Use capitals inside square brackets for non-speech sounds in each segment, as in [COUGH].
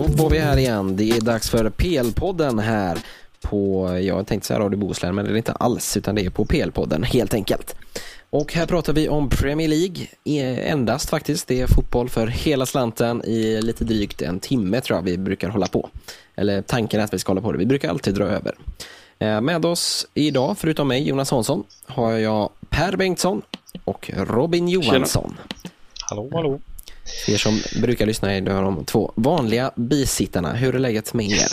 Då var vi här igen. Det är dags för PL-podden här på, jag tänkte säga Radio Bohuslän, men det är inte alls, utan det är på PL-podden helt enkelt. Och här pratar vi om Premier League, endast faktiskt. Det är fotboll för hela slanten i lite drygt en timme tror jag vi brukar hålla på. Eller tanken är att vi ska hålla på det, vi brukar alltid dra över. Eh, med oss idag, förutom mig, Jonas Hansson, har jag Per Bengtsson och Robin Johansson. Tjena. Hallå, hallå. För er som brukar lyssna är de två vanliga bisittarna. Hur är läget med er?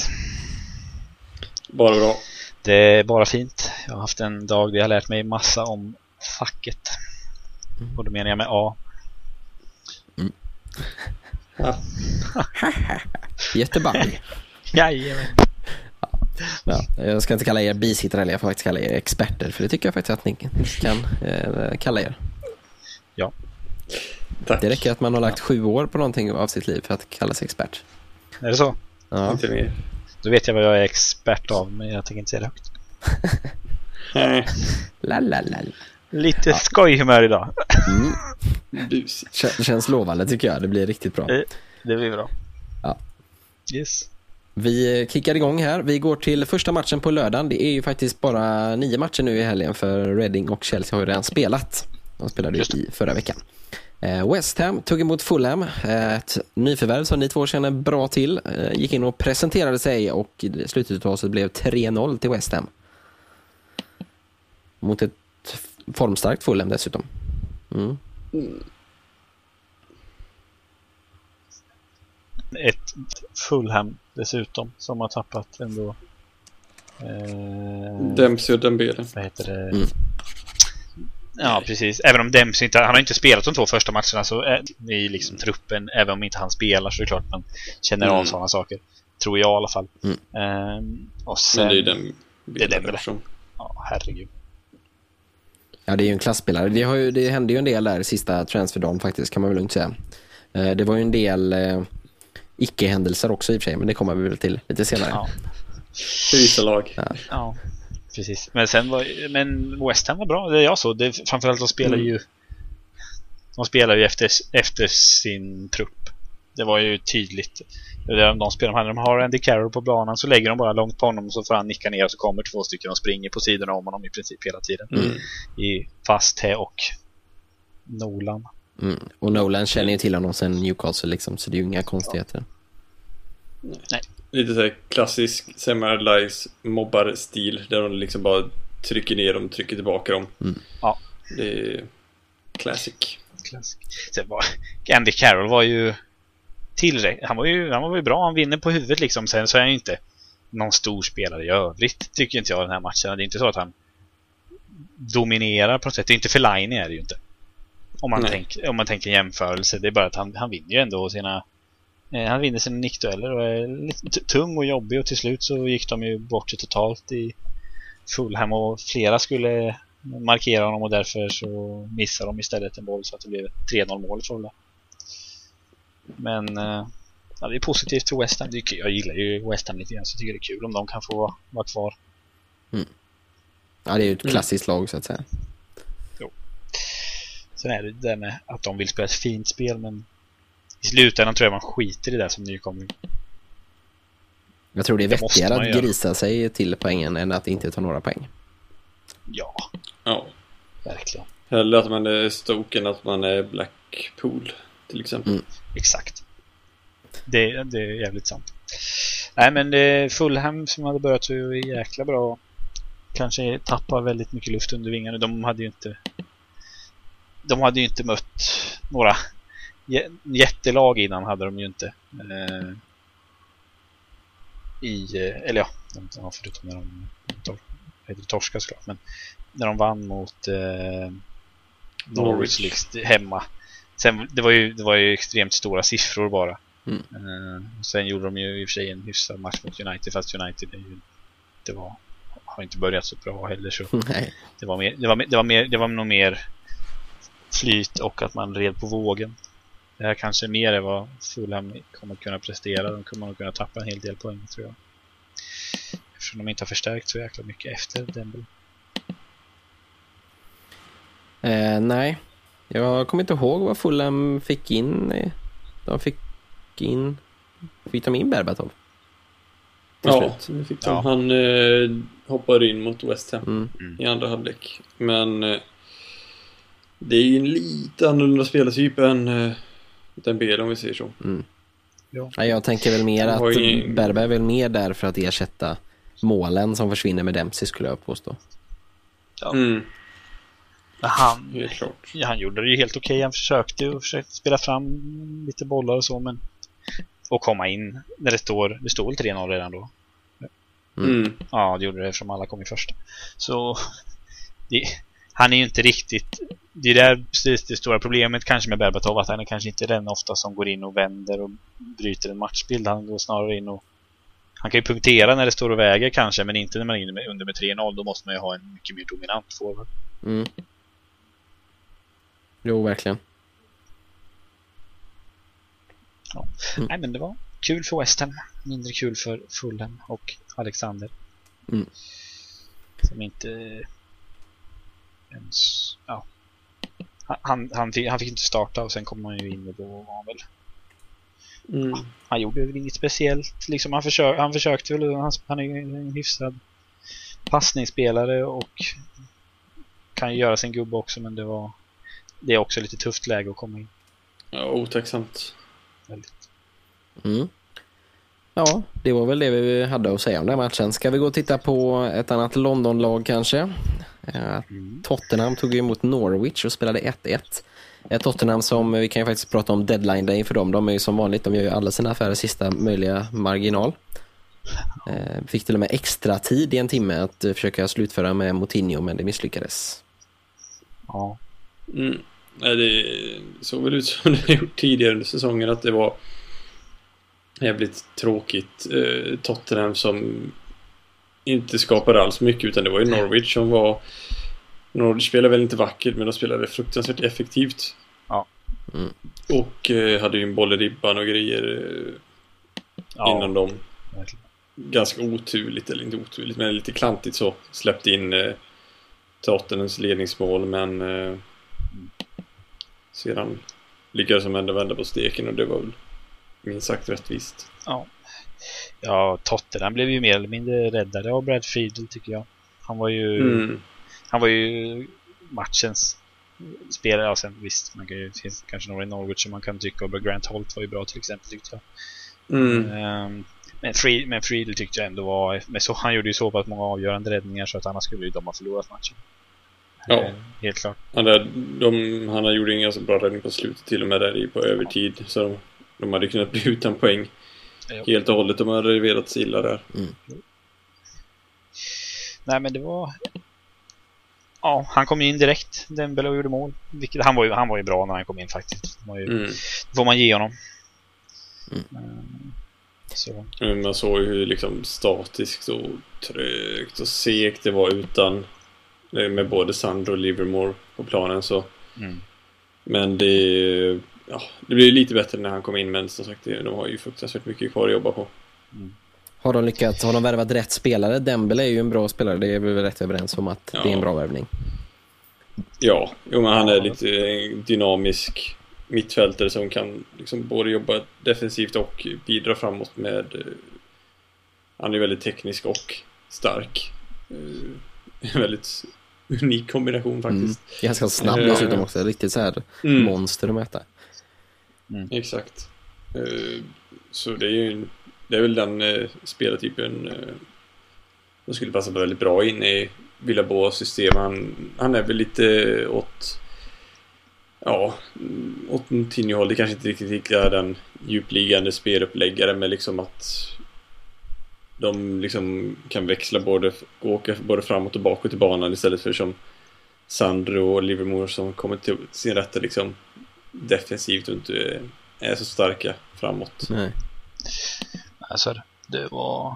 Bara bra. Det är bara fint. Jag har haft en dag där jag har lärt mig massa om facket. Mm. Och då menar jag med A. Mm. Ja. [LAUGHS] Göteborg. Jajamän. Ja, jag ska inte kalla er bisittare eller jag får faktiskt kalla er experter för det tycker jag faktiskt att ni kan eh, kalla er. Ja. Tack. Det räcker att man har lagt sju år på någonting av sitt liv för att kalla sig expert. Är det så? Ja. Inte mer. Då vet jag vad jag är expert av, men jag tänker inte säga det högt. [LAUGHS] Nej. la, la, la. Lite ja. skojhumör idag. Mm. [LAUGHS] Känns lovande tycker jag. Det blir riktigt bra. Det, det blir bra. Ja. Yes. Vi kickar igång här. Vi går till första matchen på lördagen. Det är ju faktiskt bara nio matcher nu i helgen för Reading och Chelsea har ju redan spelat. De spelade ju i förra veckan. Eh, West Ham tog emot Fulham, eh, ett nyförvärv som ni två känner bra till. Eh, gick in och presenterade sig och slutresultatet blev 3-0 till West Ham. Mot ett formstarkt Fulham dessutom. Mm. Ett Fulham dessutom som har tappat ändå eh, Dempsey och Dembele. Vad heter det? Mm. Ja, precis. Även om Dempsey inte, han har inte spelat de två första matcherna så är i liksom truppen, även om inte han spelar så är det klart man känner mm. av sådana saker. Tror jag i alla fall. Mm. Ehm, och sen, Men det är den det är den Ja, herregud. Ja, det är ju en klassspelare. Det, har ju, det hände ju en del där sista transferdagen faktiskt, kan man väl lugnt säga. Eh, det var ju en del eh, icke-händelser också i och för sig, men det kommer vi väl till lite senare. Ja. För vissa lag. Ja. ja precis. Men sen var men West Ham var bra, det jag såg. Det, framförallt de spelar mm. ju de spelar ju efter, efter sin trupp. Det var ju tydligt. De spelar, när de har Andy Carroll på planen så lägger de bara långt på honom och så får han nicka ner och så kommer två stycken och springer på sidorna om honom i princip hela tiden. Mm. I Fasthä och Nolan. Mm. Och Nolan känner ju till honom sen Newcastle liksom, så det är ju inga konstigheter. Ja. Nej lite så klassisk Sam Allardyce mobbar-stil där de liksom bara trycker ner dem, trycker tillbaka dem. Mm. Ja. Det är classic. classic. Sen var, Andy Carroll var ju tillräckligt, han var ju, han var ju bra, han vinner på huvudet liksom. Sen så är han ju inte någon stor spelare i övrigt, tycker inte jag den här matchen. Det är inte så att han dominerar på något sätt. Det är inte för Line är det ju inte. Om man, tänk, om man tänker jämförelse. Det är bara att han, han vinner ju ändå sina han vinner sina nickdueller och är lite tung och jobbig och till slut så gick de ju bort sig totalt i Fulham och flera skulle markera honom och därför så missar de istället en boll så att det blev 3-0 mål för Men eh, ja, det är positivt för West Ham. Jag gillar ju West Ham lite grann så jag tycker det är kul om de kan få vara kvar. Mm. Ja, det är ju ett klassiskt mm. lag så att säga. Jo. Sen är det det med att de vill spela ett fint spel men i slutändan tror jag man skiter i det som nykomling. Jag tror det är vettigare att grisa sig till poängen än att inte ta några poäng. Ja. Ja. Verkligen. Hellre att man är Stoke än att man är Blackpool till exempel. Mm. Exakt. Det, det är jävligt sant. Nej men det Fulham som hade börjat så jäkla bra. Kanske tappar väldigt mycket luft under vingarna. De hade ju inte de hade ju inte mött några jättelag innan hade de ju inte. Eh, I, eh, eller ja, de, förutom när de tor, heter torska såklart, men när de vann mot eh, Norwich, Norwich. hemma. Sen, det, var ju, det var ju extremt stora siffror bara. Mm. Eh, sen gjorde de ju i och för sig en hyfsad match mot United, fast United är ju, det var, har inte börjat så bra heller. Så [LAUGHS] Nej. Det, var mer, det, var, det, var mer, det var nog mer flyt och att man red på vågen. Det här kanske mer är vad Fulham kommer kunna prestera. De kommer nog kunna tappa en hel del poäng tror jag. Eftersom de inte har förstärkt så jäkla mycket efter Dembele. Eh, nej, jag kommer inte ihåg vad Fulham fick in. De fick in fick de in Berbatov. Till Ja, slut. det fick de. Ja. Han eh, hoppade in mot West Ham Mm. i andra halvlek. Men eh, det är ju en lite annorlunda spelartyp än eh, Dembele om vi säger så. Nej, jag tänker väl mer att ju- Berba är väl mer där för att ersätta målen som försvinner med Dempsey skulle jag påstå. Ja. Mm, Han, ja, han gjorde det ju helt okej. Han försökte och försökte spela fram lite bollar och så, men och komma in när det står, det står väl 3-0 redan då? Mm. Ja, det gjorde det eftersom alla kom i första. Så det, han är ju inte riktigt... Det är där precis det stora problemet kanske med Berbatov, att han är kanske inte den ofta som går in och vänder och bryter en matchbild. Han går snarare in och... Han kan ju punktera när det står och väger kanske, men inte när man är under med 3-0. Då måste man ju ha en mycket mer dominant forward. Mm. Jo, verkligen. Mm. Nej, men det var kul för West Ham. Mindre kul för Fulham och Alexander. Mm. Som inte ens... Han, han, fick, han fick inte starta och sen kom han ju in och då var han väl... Mm. Han gjorde väl inget speciellt. Liksom han, försök, han försökte väl. Han, han är ju en hyfsad passningsspelare och kan ju göra sin gubbe också men det var... Det är också lite tufft läge att komma in. Ja, otacksamt. Väldigt. Mm. Ja, det var väl det vi hade att säga om den här matchen. Ska vi gå och titta på ett annat Londonlag kanske? Eh, Mm. Tottenham tog ju emot Norwich och spelade 1-1. Ett Tottenham som, vi kan ju faktiskt prata om deadline day för dem. De är ju som vanligt, de gör ju alla sina affärer sista möjliga marginal. Eh, Fick till och med extra tid i en timme att eh, försöka slutföra med Moutinho, men det misslyckades. Ja. Mm. Det såg väl ut som [LAUGHS] det gjort tidigare under säsongen att det var jävligt tråkigt. Eh, Tottenham som inte skapade alls mycket utan det var ju Norwich som var Norwich spelade väl inte vackert men de spelade fruktansvärt effektivt. Ja. Mm. Och eh, hade ju en boll i ribban och grejer eh, ja innan de verkligen. ganska oturligt, eller inte oturligt, men lite klantigt så släppte in eh, Tottenhams ledningsmål men eh, sedan lyckades de ändå vända på steken och det var väl minst sagt rättvist. Ja, Tottenham blev ju mer eller mindre räddade av Brad Friedel tycker jag. Han var ju, Mm. han var ju matchens spelare. Ja, sen visst, man kan ju, det finns kanske några i Norwich som man kan tycka och Grant Holt var ju bra till exempel tyckte jag. Mm. Ehm, men, Fried, men Friedel tyckte jag ändå var, men så, han gjorde ju så pass många avgörande räddningar så att annars skulle ju de ha förlorat matchen. Ja. Ehm, helt klart. Han, där, de, han gjort en ganska bra räddning på slutet till och med där i på övertid så de, de hade kunnat bli utan poäng Ja. Helt och hållet. De velat sig illa där. Nej men det var... Ja, han kom in direkt, Dembele och gjorde mål. Vilket, han, var ju, han var ju bra när han kom in faktiskt. Det var ju, Mm. får man ge honom. Mm. Ehm, Så, Men Man såg ju hur liksom statiskt och trögt och segt det var utan eh, med både Sandro och Livermore på planen så mm. Men det ja, det blev lite bättre när han kom in men som sagt det- de har ju fruktansvärt mycket kvar att jobba på. Har de lyckats, har de värvat rätt spelare? Dembele är ju en bra spelare, det är vi väl rätt överens om att Ja. det är en bra värvning. Ja, jo, men han är lite eh, dynamisk mittfältare som kan liksom både jobba defensivt och bidra framåt med eh, Han är väldigt teknisk och stark. Eh, [LAUGHS] En väldigt unik kombination Mm. faktiskt. Ganska snabb Ja. dessutom också, riktigt så här Mm. monster att möta. Mm. Exakt. Eh, så det är ju en- Det är väl den eh, spelartypen eh, som skulle passa väldigt bra in i Villaboas system. Han, han är väl lite åt Ja, åt Moutinho-håll. Det kanske inte riktigt är den djupliggande speluppläggaren, men liksom att de liksom kan växla både, åka både framåt och bakåt i banan istället för som Sandro och Livermore som kommer till sin rätta liksom defensivt och inte är så starka framåt. Nej. Alltså, det var...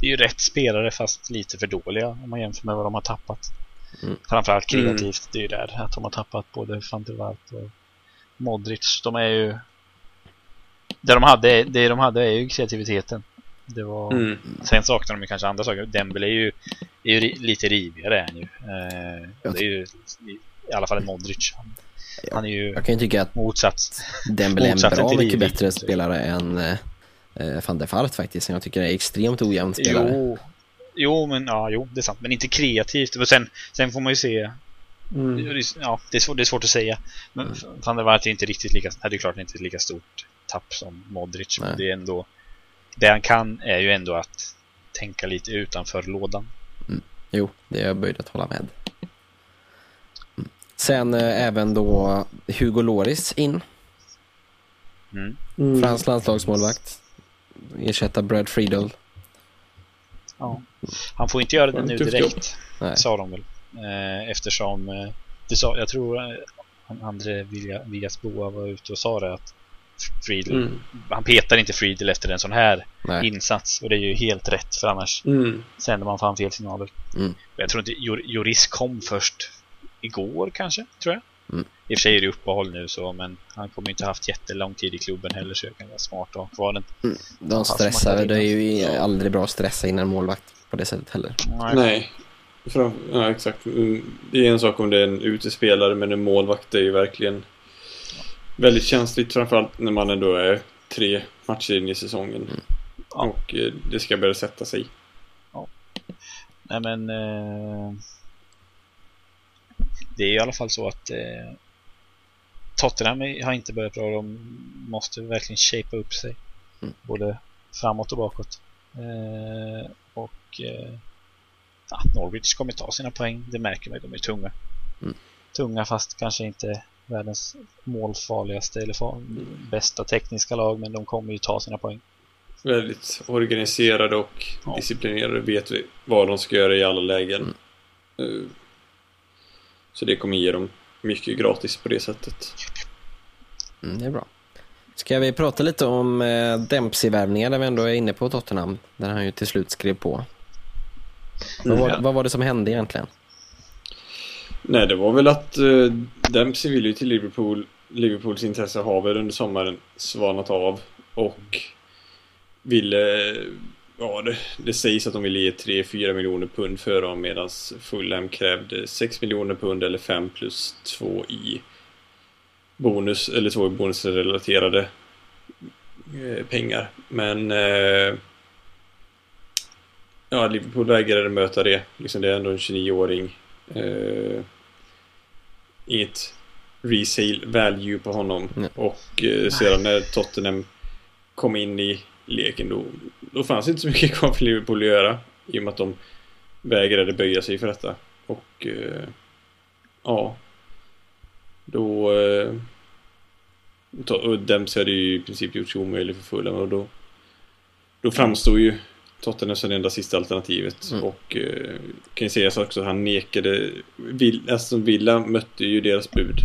Det är ju rätt spelare fast lite för dåliga om man jämför med vad de har tappat. Mm. Framförallt kreativt, det är ju där att de har tappat både van der Waart och Modric. De är ju... Det de hade, det de hade är ju kreativiteten. Det var... Mm. Sen saknar de ju kanske andra saker. Dembele är ju, är ju lite rivigare han ju. Eh, det är ju i, i alla fall en Modric. Han, är ju Jag kan ju tycka att motsats. Dembele är en bra mycket bättre spelare än, eh, van der Fart faktiskt, som jag tycker är extremt ojämn spelare. Jo, jo, men ja, jo, det är sant. Men inte kreativt. Men sen, sen får man ju se Mm. Ja, det är, svårt, det är svårt att säga. Men mm. van der Vaart är inte riktigt lika, det är klart inte ett lika stort tapp som Modric. Nej. Men det är ändå, det han kan är ju ändå att tänka lite utanför lådan. Mm. Jo, det är jag böjd att hålla med. Sen eh, även då Hugo Loris in. Mm. mm. Fransk landslagsmålvakt. Ersätta Brad Friedel. Ja. Han får inte göra det nu direkt, sa de väl. Eh, eftersom, eh, det sa, jag tror eh, André Villas-Boa var ute och sa det att Friedel, mm. han petar inte Friedel efter en sån här Nej. insats och det är ju helt rätt för annars mm. sänder man fan fel signaler. Mm. Jag tror inte Joris kom först igår kanske, tror jag. Mm. I och för sig är det uppehåll nu så, men han kommer inte haft jättelång tid i klubben heller så det kan vara smart att ha kvar den. Mm. De stressar, det är ju aldrig bra att stressa innan målvakt på det sättet heller. Nej, Nej. Ja, exakt. Mm, det är en sak om det är en utespelare, men en målvakt är ju verkligen väldigt känsligt, framförallt när man ändå är tre matcher in i säsongen. Mm. Och eh, det ska börja sätta sig. Ja. Nej, men... Eh... Det är i alla fall så att eh... Tottenham har inte börjat bra. De måste verkligen shapea upp sig. Mm. Både framåt och bakåt. Eh... Och... Eh ja, Norwich kommer ta sina poäng. Det märker man de är tunga. Mm. Tunga fast kanske inte världens målfarligaste eller bästa tekniska lag men de kommer ju ta sina poäng. Väldigt organiserade och ja. disciplinerade. Vet vad de ska göra i alla lägen. Mm. Eh, så det kommer ge dem mycket gratis på det sättet. Mm, det är bra. Ska vi prata lite om eh, Dempsey-värvningar där vi ändå är inne på Tottenham? Där han ju till slut skrev på. Vad, var, vad var det som hände egentligen? Nej, det var väl att uh, Dempsey ville ju till Liverpool. Liverpools intresse har väl under sommaren svalnat av och ville Ja, det, det sägs att de ville ge 3-4 miljoner pund för dem medan Fulham krävde 6 miljoner pund eller 5 plus 2 i bonus eller 2 i bonusrelaterade eh, pengar. Men eh, Ja, Liverpool vägrade möta det. Liksom det är ändå en 29-åring. Eh, inget resale value på honom. Mm. Och eh, sedan när Tottenham kom in i leken då, då fanns inte så mycket [LAUGHS] kvar för Liverpool att göra. I och med att de vägrade böja sig för detta. Och eh, ja, då eh, och Dempsey hade ju i princip gjort sig omöjlig för Fulham och då då framstod ju Tottenham som det enda sista alternativet. Mm. Och eh, kan ju sägas också att han nekade. Aston Villa mötte ju deras bud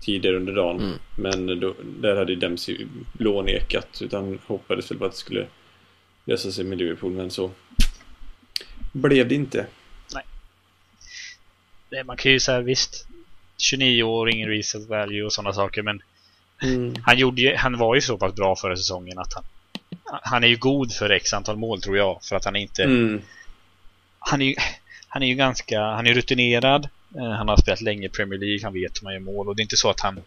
tidigare under dagen. Mm. Men då, där hade Dempsey blånekat. Utan hoppades väl på att det skulle lösa sig med Liverpool. Men så blev det inte. Nej. Nej man kan ju säga visst. 29 år, ingen reset value och sådana saker. Men mm. han, gjorde, han var ju så pass bra förra säsongen att han han är ju god för x antal mål tror jag. För att han är inte... Mm. Han, är ju, han är ju ganska... Han är rutinerad. Eh, han har spelat länge i Premier League. Han vet hur man gör mål. Och det är inte så att han...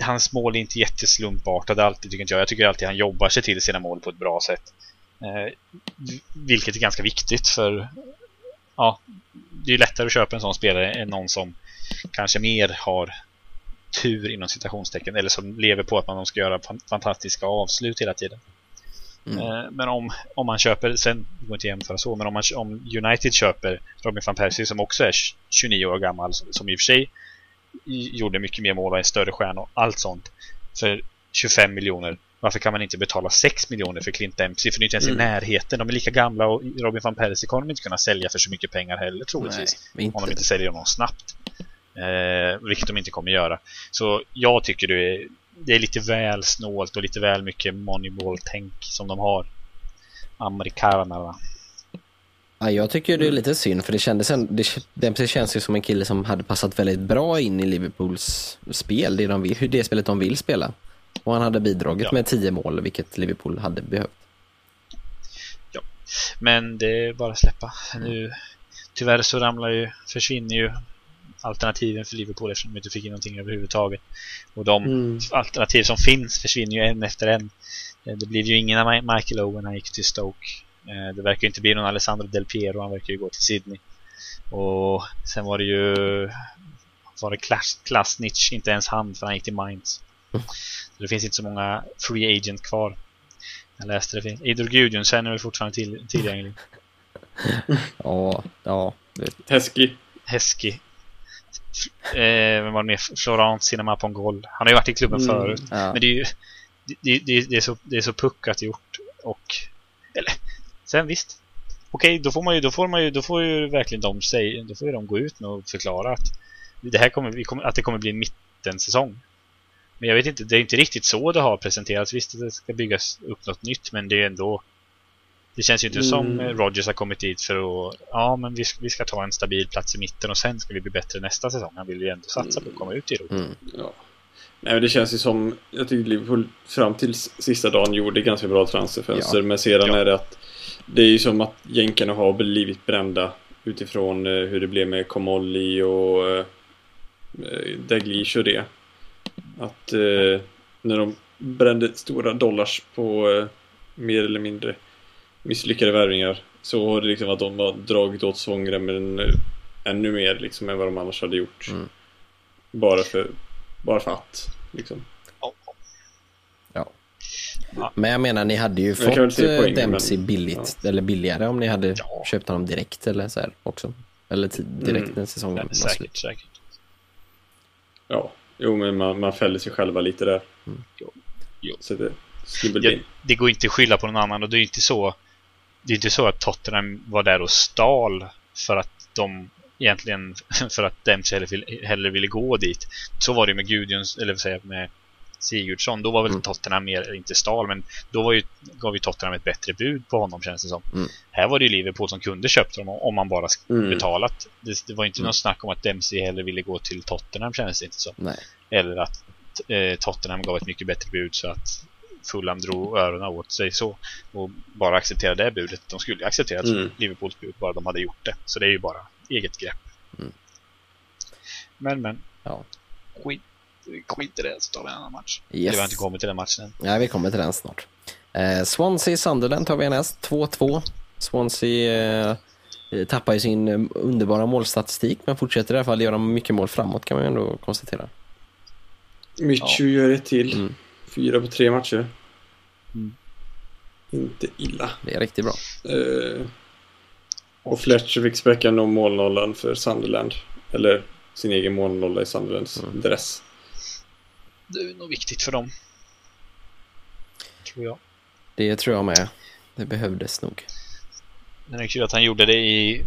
Hans mål är inte jätteslumpartade alltid tycker inte jag. Jag tycker alltid han jobbar sig till sina mål på ett bra sätt. Eh, vilket är ganska viktigt för... Ja, det är lättare att köpa en sån spelare än någon som kanske mer har tur inom citationstecken eller som lever på att man ska göra fantastiska avslut hela tiden. Mm. Eh, men om, om man köper, sen går inte jämföra så, men om, man, om United köper Robin van Persie som också är 29 år gammal, som i och för sig gjorde mycket mer mål och en större stjärna och allt sånt för 25 miljoner. Varför kan man inte betala 6 miljoner för Clint Dempsey? För det är inte ens mm. i närheten. De är lika gamla och Robin van Persie kommer de inte kunna sälja för så mycket pengar heller troligtvis. Nej, om de inte säljer honom snabbt. Eh, vilket de inte kommer göra. Så jag tycker det är, det är lite väl snålt och lite väl mycket moneyball-tänk som de har. Amerikanerna. Ja, jag tycker det är lite synd för det kändes det, det känns ju som en kille som hade passat väldigt bra in i Liverpools spel, det, de vill, det spelet de vill spela. Och han hade bidragit ja. med tio mål, vilket Liverpool hade behövt. Ja, men det är bara att släppa. Nu, tyvärr så ramlar ju, försvinner ju alternativen för Liverpool eftersom de inte fick in någonting överhuvudtaget. Och de mm. alternativ som finns försvinner ju en efter en. Eh, det blir ju ingen av Michael Owen, han gick till Stoke. Eh, det verkar inte bli någon Alessandro Del Piero, han verkar ju gå till Sydney. Och sen var det ju var det Klas, Klasnich, inte ens han för han gick till Mainz. Mm. Så det finns inte så många free agent kvar. Jag läste det. Idor Gudjonsen är väl fortfarande till, tillgänglig. [LAUGHS] ja, ja. Hesky. Hesky. Eh, var mer? Florent Cinema Pongol. Han har ju varit i klubben mm, förut. Ja. Men det är ju det, det, det, är så, det är så puckat gjort. Och, eller, sen visst. Okej, då får man ju, då får man ju, då får ju verkligen de säga, då får ju de gå ut och förklara att det här kommer, att det kommer bli en mittensäsong. Men jag vet inte, det är inte riktigt så det har presenterats. Visst, det ska byggas upp något nytt, men det är ändå det känns ju inte mm. som Rogers har kommit dit för att ja, men vi ska, vi ska ta en stabil plats i mitten och sen ska vi bli bättre nästa säsong. Han vill ju ändå satsa på att komma ut i Europa. Mm. Ja. Nej, men det känns ju som, jag tycker Liverpool fram till sista dagen gjorde ganska bra transferfönster. Ja. Men sedan ja. är det att det är ju som att jänkarna har blivit brända utifrån eh, hur det blev med Komolli och eh, Daglish och det. Att eh, när de brände stora dollars på eh, mer eller mindre misslyckade värvningar så har det liksom att de har dragit åt svångremmen ännu mer liksom än vad de annars hade gjort. Mm. Bara för bara för att liksom. Ja. Men jag menar, ni hade ju jag fått eh, poäng, Dempsey men, billigt, ja. eller billigare om ni hade ja. köpt honom direkt eller så här också. Eller direkt mm. när säsongen var Säkert, säkert. Ja, jo men man, man fäller sig själva lite där. Mm. Jo. Jo. Så det, ja, det går inte att skylla på någon annan och det är inte så det är inte så att Tottenham var där och stal för att de egentligen [LAUGHS] för att Dempsey hellre, hellre ville gå dit. Så var det med Gudjuns, eller säger med Sigurdsson. Då var väl mm. Tottenham mer, inte stal, men då var ju, gav ju Tottenham ett bättre bud på honom känns det som. Mm. Här var det ju Liverpool som kunde köpt honom om man bara mm. betalat. Det, det var inte mm. något snack om att Dempsey hellre ville gå till Tottenham känns det inte. Nej. Eller att eh, Tottenham gav ett mycket bättre bud så att Fulham drog öronen åt sig så och bara accepterade det budet. De skulle ju acceptera mm. Liverpools bud bara de hade gjort det. Så det är ju bara eget grepp. Mm. Men, men. Ja. Skit, skit i det så tar vi en annan match. Yes. Vi har inte kommit till den matchen än. Nej, vi kommer till den snart. Eh, Swansea Sunderland tar vi näst. 2-2. Swansea eh, tappar ju sin eh, underbara målstatistik men fortsätter i alla fall göra mycket mål framåt kan man ju ändå konstatera. Michu ja. gör ett till. Mm. Fyra på tre matcher. Mm. Inte illa. Det är riktigt bra. Eh, och Fletcher fick spräcka nog målnollan för Sunderland. Eller sin egen målnolla i Sunderlands mm. dress. Det är nog viktigt för dem. Tror jag. Det tror jag med. Det behövdes nog. Det är kul att han gjorde det i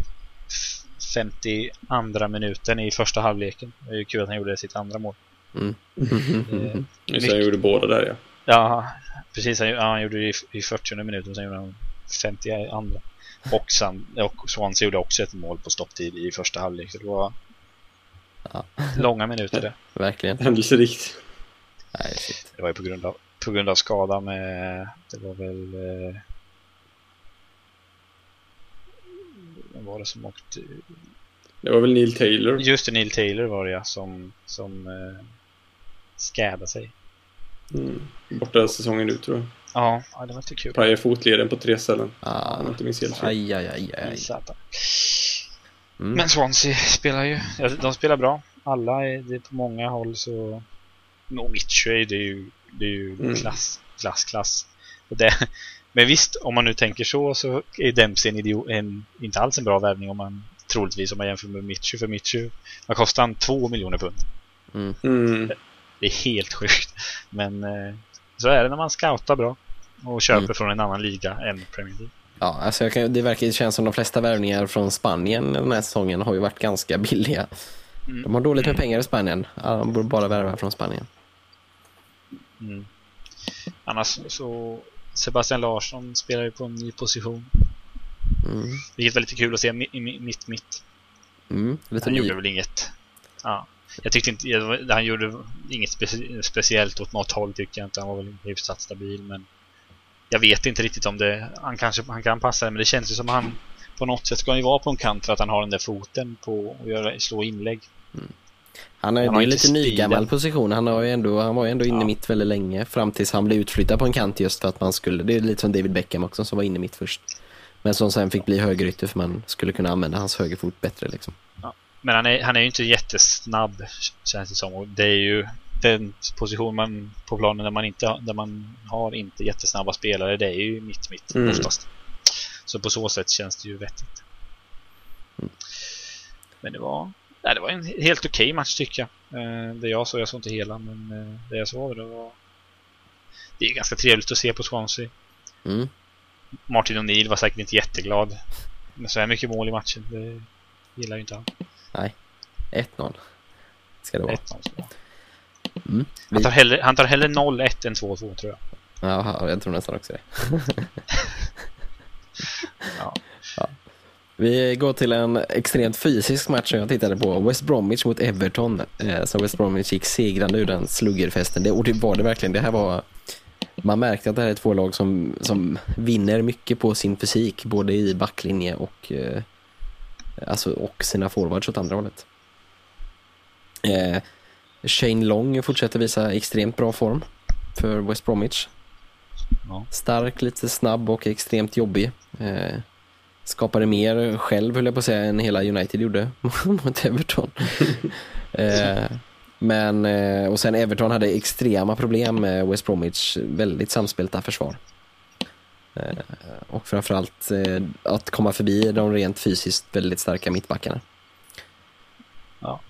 52 minuten i första halvleken. Det är kul att han gjorde det i sitt andra mål. Mm. Mm. Just han gjorde båda där ja. Ja, precis. Han, ja, han gjorde det i, i 40 minuten, sen gjorde han 52. Och, sen, och Swansea gjorde också ett mål på stopptid i första halvlek. Så det var ja. långa minuter det. [LAUGHS] Verkligen. Händelserikt. Nej, shit. Det var ju på grund av, på grund av skada med... Det var väl... Eh, vem var det som åkte? Det var väl Neil Taylor? Just det, Neil Taylor var det ja, som, som eh, skadade sig. Mm. Borta säsongen ut tror jag. Ja, ja det var inte kul. Pajar fotleden på tre ställen. Ah. Om inte minns helt. Aj, aj, aj, aj. Mm. Men Swansea spelar ju, de spelar bra. Alla är, det är på många håll så... No, Mitchell det är ju, det är ju mm. klass, klass, klass. Och det, men visst, om man nu tänker så så är Dempsey en, idiot, en inte alls en bra värvning om man troligtvis om man jämför med Mitchell. För Mitchell, vad kostar han? Två miljoner pund. Mm. Mm. Det är helt sjukt. Men eh, så är det när man scoutar bra och köper mm. från en annan liga än Premier League. Ja, alltså kan, det verkar känns som de flesta värvningar från Spanien den här säsongen har ju varit ganska billiga. Mm. De har dåligt med mm. pengar i Spanien. de borde bara värva från Spanien. Mm. Annars så Sebastian Larsson spelar ju på en ny position. Mm. Vilket var lite kul att se mitt mitt. Mm, lite Han ny. gjorde väl inget. Ja. Jag tyckte inte, han gjorde inget specie, speciellt åt något håll tycker jag inte. Han var väl hyfsat stabil men jag vet inte riktigt om det, han kanske han kan passa men det känns ju som han på något sätt ska ju vara på en kant för att han har den där foten på att göra, slå inlägg. Mm. Han är, han lite nygammal position. Han, har ju ändå, han var ju ändå inne ja. mitt väldigt länge fram tills han blev utflyttad på en kant just för att man skulle, det är lite som David Beckham också som var inne mitt först. Men som sen fick bli högerytter för man skulle kunna använda hans högerfot bättre liksom. Ja. Men han är, han är ju inte jättesnabb känns det som. Och det är ju den position man på planen där man, inte, där man har inte jättesnabba spelare, det är ju mitt mitt mm. oftast. Så på så sätt känns det ju vettigt. Mm. Men det var, nej, det var en helt okej okay match tycker jag. Eh, det jag såg, jag såg inte hela, men eh, det jag såg det var... Det är ganska trevligt att se på Swansea. Mm. Martin O'Neill var säkert inte jätteglad. med så här mycket mål i matchen, det gillar ju inte han. Nej, 1-0 ska det vara. 1-0 Mm. Han, tar hellre, han tar hellre 0-1 än 2-2 tror jag. Ja, jag tror nästan också det. [LAUGHS] ja. ja. Vi går till en extremt fysisk match som jag tittade på. West Bromwich mot Everton. Eh, så West Bromwich gick segrande ur den sluggerfesten. Det, och det var det verkligen. Det här var... Man märkte att det här är två lag som, som vinner mycket på sin fysik. Både i backlinje och, eh, alltså, och sina forwards åt andra hållet. Eh, Shane Long fortsätter visa extremt bra form för West Bromwich. Ja. Stark, lite snabb och extremt jobbig. Eh, skapade mer själv, höll jag på att säga, än hela United gjorde [LAUGHS] mot Everton. [LAUGHS] eh, men, eh, och sen Everton hade extrema problem med West Bromwich väldigt samspelta försvar. Eh, och framförallt eh, att komma förbi de rent fysiskt väldigt starka mittbackarna. Ja.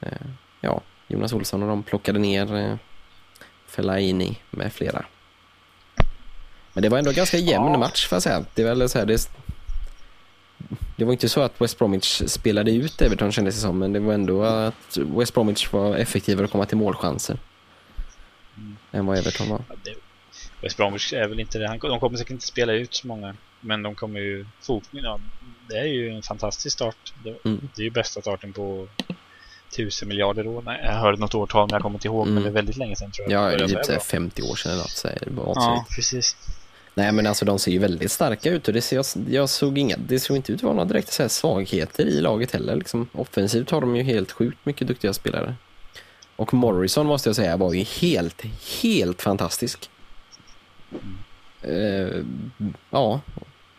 Eh, ja, Jonas Olsson och de plockade ner Fellaini med flera. Men det var ändå ganska jämn ja. match får jag säga. Det, var så här, det, det var inte så att West Bromwich spelade ut Everton kändes det som, men det var ändå att West Bromwich var effektivare att komma till målchanser mm. än vad Everton var. Ja, det, West Bromwich är väl inte det. De kommer säkert inte spela ut så många, men de kommer ju... Ja, det är ju en fantastisk start. Det, mm. det är ju bästa starten på tusen miljarder år. Nej, jag hörde något årtal men jag kommer inte ihåg. Mm. Men det är väldigt länge sedan tror jag. Ja, typ 50 år sedan eller något. Så var ja, precis. Nej men alltså de ser ju väldigt starka ut och det, ser, jag, jag såg inga, det såg inte ut att vara några direkta så här, svagheter i laget heller. Liksom, offensivt har de ju helt sjukt mycket duktiga spelare. Och Morrison måste jag säga var ju helt, helt fantastisk. Uh, ja,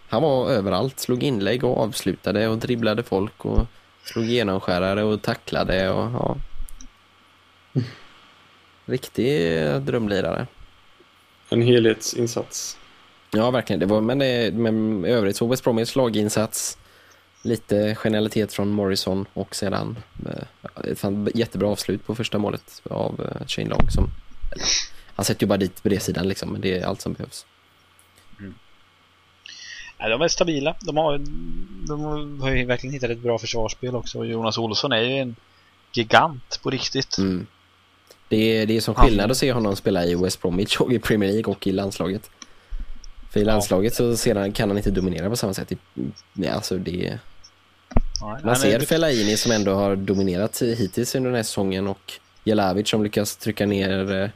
han var överallt, slog inlägg och avslutade och dribblade folk och Slog genomskärare och tacklade och ja. Riktig drömlirare. En helhetsinsats. Ja, verkligen. Det var, men, det, men i övrigt så West Bromwich laginsats. Lite genialitet från Morrison och sedan eh, ett jättebra avslut på första målet av eh, Shane Long. Som, han sätter ju bara dit bredsidan liksom, men det är allt som behövs. Nej, de är stabila. De har, de har ju verkligen hittat ett bra försvarsspel också. Jonas Olsson är ju en gigant på riktigt. Mm. Det, är, det är som skillnad att se honom spela i West Bromwich och i Premier League och i landslaget. För i landslaget så sedan kan han inte dominera på samma sätt. Nej, alltså det... Ja, man ser Fellaini som ändå har dominerat hittills under den här säsongen och Jelavic som lyckas trycka ner eh,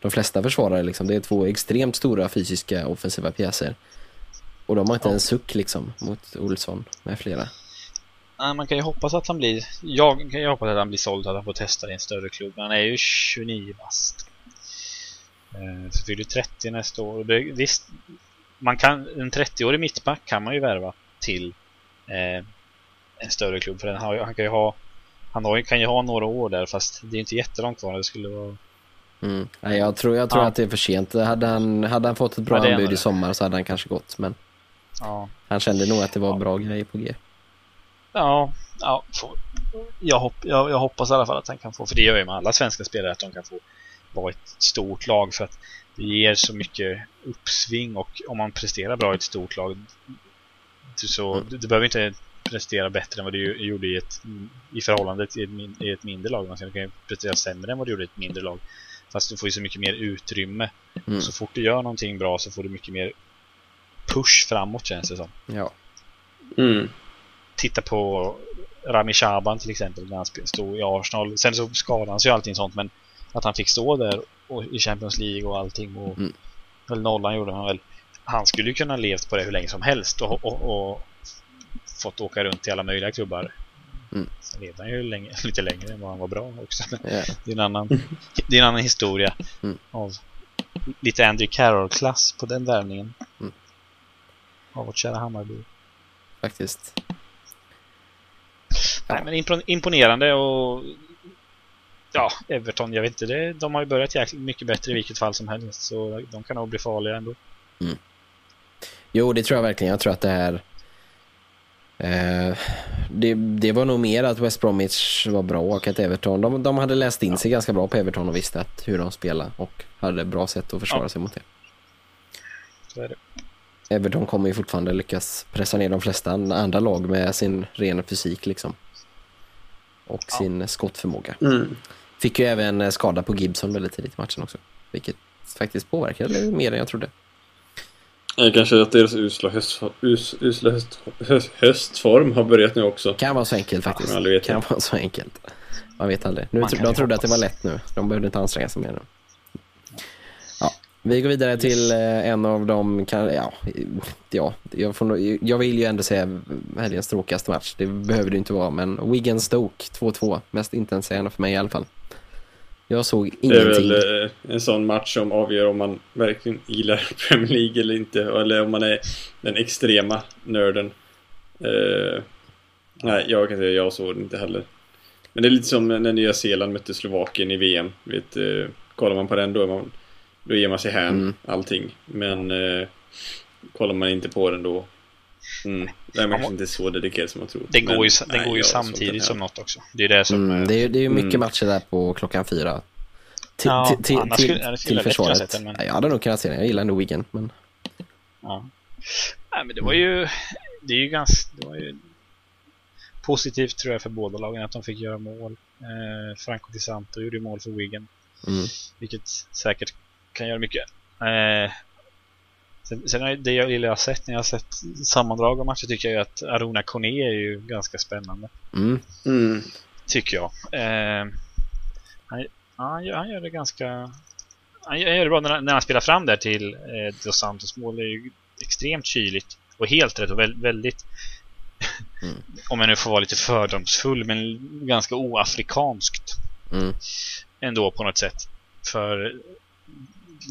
de flesta försvarare. Liksom. Det är två extremt stora fysiska offensiva pjäser. Och de har inte ja. en suck liksom mot Olsson med flera. Nej, man kan ju hoppas att han blir... Jag kan ju hoppas att han blir såld, att han får testa i en större klubb. Han är ju 29 bast. Eh, så fyller 30 nästa år. Det, visst, man kan, en 30-årig mittback kan man ju värva till eh, en större klubb. För har, han kan ju ha han har, kan ju ha några år där fast det är inte jättelångt kvar. Det skulle vara... Mm. Nej, jag tror, jag tror ja. att det är för sent. Hade han, hade han fått ett bra ja, anbud i sommar så hade han kanske gått. Men... Ja. Han kände nog att det var bra grejer på G. Ja, ja jag, hopp, jag, jag, hoppas i alla fall att han kan få, för det gör ju med alla svenska spelare, att de kan få vara ett stort lag för att det ger så mycket uppsving och om man presterar bra i ett stort lag så mm. du, du behöver inte prestera bättre än vad du gjorde i, ett, i förhållande till ett, i ett mindre lag. Man kan ju prestera sämre än vad du gjorde i ett mindre lag. Fast du får ju så mycket mer utrymme. Mm. Så fort du gör någonting bra så får du mycket mer push framåt känns det som. Ja. Mm. Titta på Rami Shaban till exempel när han stod i Arsenal. Sen så skadade han sig och allting sånt men att han fick stå där och, i Champions League och allting och mm. väl nollan gjorde han väl. Han skulle ju kunna levt på det hur länge som helst och, och, och fått åka runt till alla möjliga klubbar Mm. Sen levde han ju länge, [LAUGHS] lite längre än vad han var bra också. Yeah. [LAUGHS] Det, är en annan, det är en annan historia mm. av lite Andrew Carroll-klass på den värvningen. Mm. Av vårt kära Hammarby. Faktiskt. Nej, men imponerande och ja, Everton, jag vet inte, det, de har ju börjat jäkligt mycket bättre i vilket fall som helst så de kan nog bli farliga ändå. Mm. Jo, det tror jag verkligen. Jag tror att det här eh, det, det, var nog mer att West Bromwich var bra och att Everton, de, de hade läst in sig ganska bra på Everton och visste att hur de spelar och hade bra sätt att försvara ja. sig mot det. Så är det. Everton kommer ju fortfarande lyckas pressa ner de flesta andra lag med sin rena fysik liksom. Och ja. sin skottförmåga. Mm. Fick ju även skada på Gibson väldigt tidigt i matchen också. Vilket faktiskt påverkade mer än jag trodde. Ja, kanske att deras usla, höst, us, usla höst, höst, höstform har börjat nu också. Kan vara så enkelt faktiskt. Ja, kan vara så enkelt. Man vet aldrig. Nu, de trodde att det var lätt nu. De behövde inte anstränga sig mer nu. Ja, vi går vidare till eh, en av de, ja, ja jag, får, jag vill ju ändå säga helgens tråkigaste match. Det behöver det inte vara, men Wigan Stoke 2-2. Mest intensiva för mig i alla fall. Jag såg ingenting. Det är väl eh, en sån match som avgör om man verkligen gillar [LAUGHS] Premier League eller inte. Eller om man är den extrema nörden. Uh, nej, jag kan säga jag såg det inte heller. Men det är lite som när Nya Zeeland mötte Slovakien i VM. Vet, uh, kollar man på den då, man, då ger man sig hän mm. allting. Men uh, kollar man inte på den då Mm. Det är kanske inte så dedikerat som man tror. Det går ju, det nej, går ju samtidigt som något också. Det är det som... Mm, det, är, det är ju mycket mm. matcher där på klockan fyra. Till, ja, till, till, till, till försvaret. Den, men... Jag hade nog kunnat se den. Jag gillar ändå Wigan, men... Ja. Nej, men det var ju... Det är ju ganska... Det var ju positivt tror jag för båda lagen att de fick göra mål. Eh, Franco Di Santo gjorde mål för Wigan. Mm. Vilket säkert kan göra mycket. Eh, Sen, sen det jag, jag har sett när jag har sett sammandrag av matcher tycker jag att Arona Kone är ju ganska spännande. Mm. Mm. Tycker jag. Eh, han, han, gör, han gör det ganska... Han gör det bra när, när han spelar fram där till eh, Dos Santos mål. är ju extremt kyligt och helt rätt och väldigt, väldigt mm. [LAUGHS] om jag nu får vara lite fördomsfull men ganska oafrikanskt mm. ändå på något sätt. För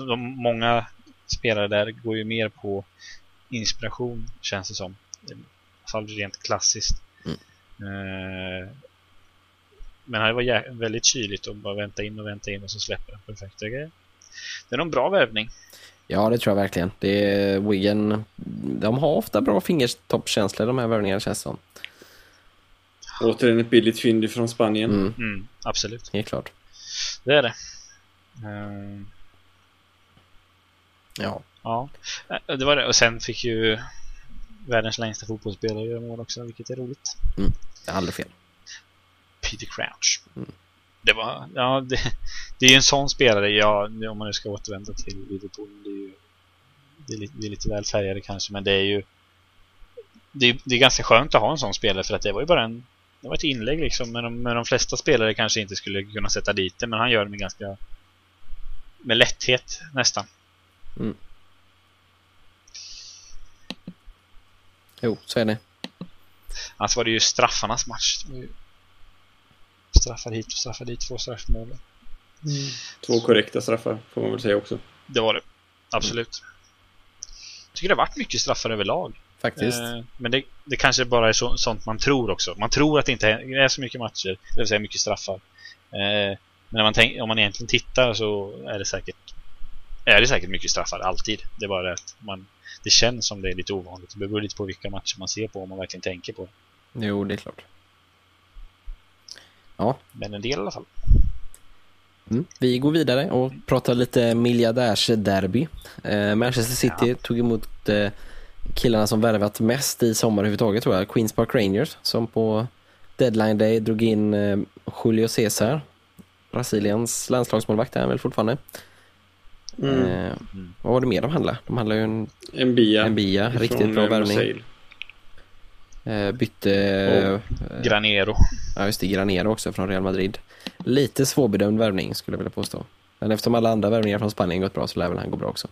de många spelare där går ju mer på inspiration känns det som. I alla fall rent klassiskt. Mm. Eh, men det var väldigt kyligt och bara vänta in och vänta in och så släpper den perfekt. Det är nog en bra värvning. Ja, det tror jag verkligen. Det är Wigan, de har ofta bra fingertoppkänsla de här värvningarna känns som. Återigen ett billigt fynd från Spanien. Mm. Mm, absolut. Helt klart. Det är det. Uh, Ja. Ja, det var det. Och sen fick ju världens längsta fotbollsspelare göra mål också, vilket är roligt. Mm. Det är aldrig fel. Peter Crouch. Mm. Det var, ja, det, det är ju en sån spelare, ja, om man nu ska återvända till Liverpool, det är ju det är lite, det är lite väl färgade kanske, men det är ju det är, det är ganska skönt att ha en sån spelare för att det var ju bara en det var ett inlägg liksom, men de, men de flesta spelare kanske inte skulle kunna sätta dit det, men han gör det med ganska med lätthet nästan. Mm. Jo, så är det. Annars var det ju straffarnas match. Straffar hit och straffar dit, två straffmål. Mm. Två korrekta straffar får man väl säga också. Det var det. Absolut. Jag tycker det har varit mycket straffar överlag. Faktiskt. Eh, men det, det kanske bara är så, sånt man tror också. Man tror att det inte är så mycket matcher, det vill säga mycket straffar. Eh, men man tänk, om man egentligen tittar så är det säkert är det säkert mycket straffar, alltid. Det är bara att man, det känns som det är lite ovanligt. Det beror lite på vilka matcher man ser på, om man verkligen tänker på det. Jo, det är klart. Ja. Men en del i alla fall. Mm. Vi går vidare och pratar lite miljardärsderby. Eh, Manchester City ja. tog emot eh, killarna som värvat mest i sommar överhuvudtaget tror jag. Queens Park Rangers som på deadline day drog in eh, Julio Cesar. Brasiliens landslagsmålvakt är han väl fortfarande. Mm. Eh, vad var det mer de handlade? De handlade ju en... En bia. En bia, riktigt bra värvning. Eh, bytte... Oh, Granero. Ja, just det. Granero också från Real Madrid. Lite svårbedömd värvning skulle jag vilja påstå. Men eftersom alla andra värvningar från Spanien gått bra så lär väl han gå bra också.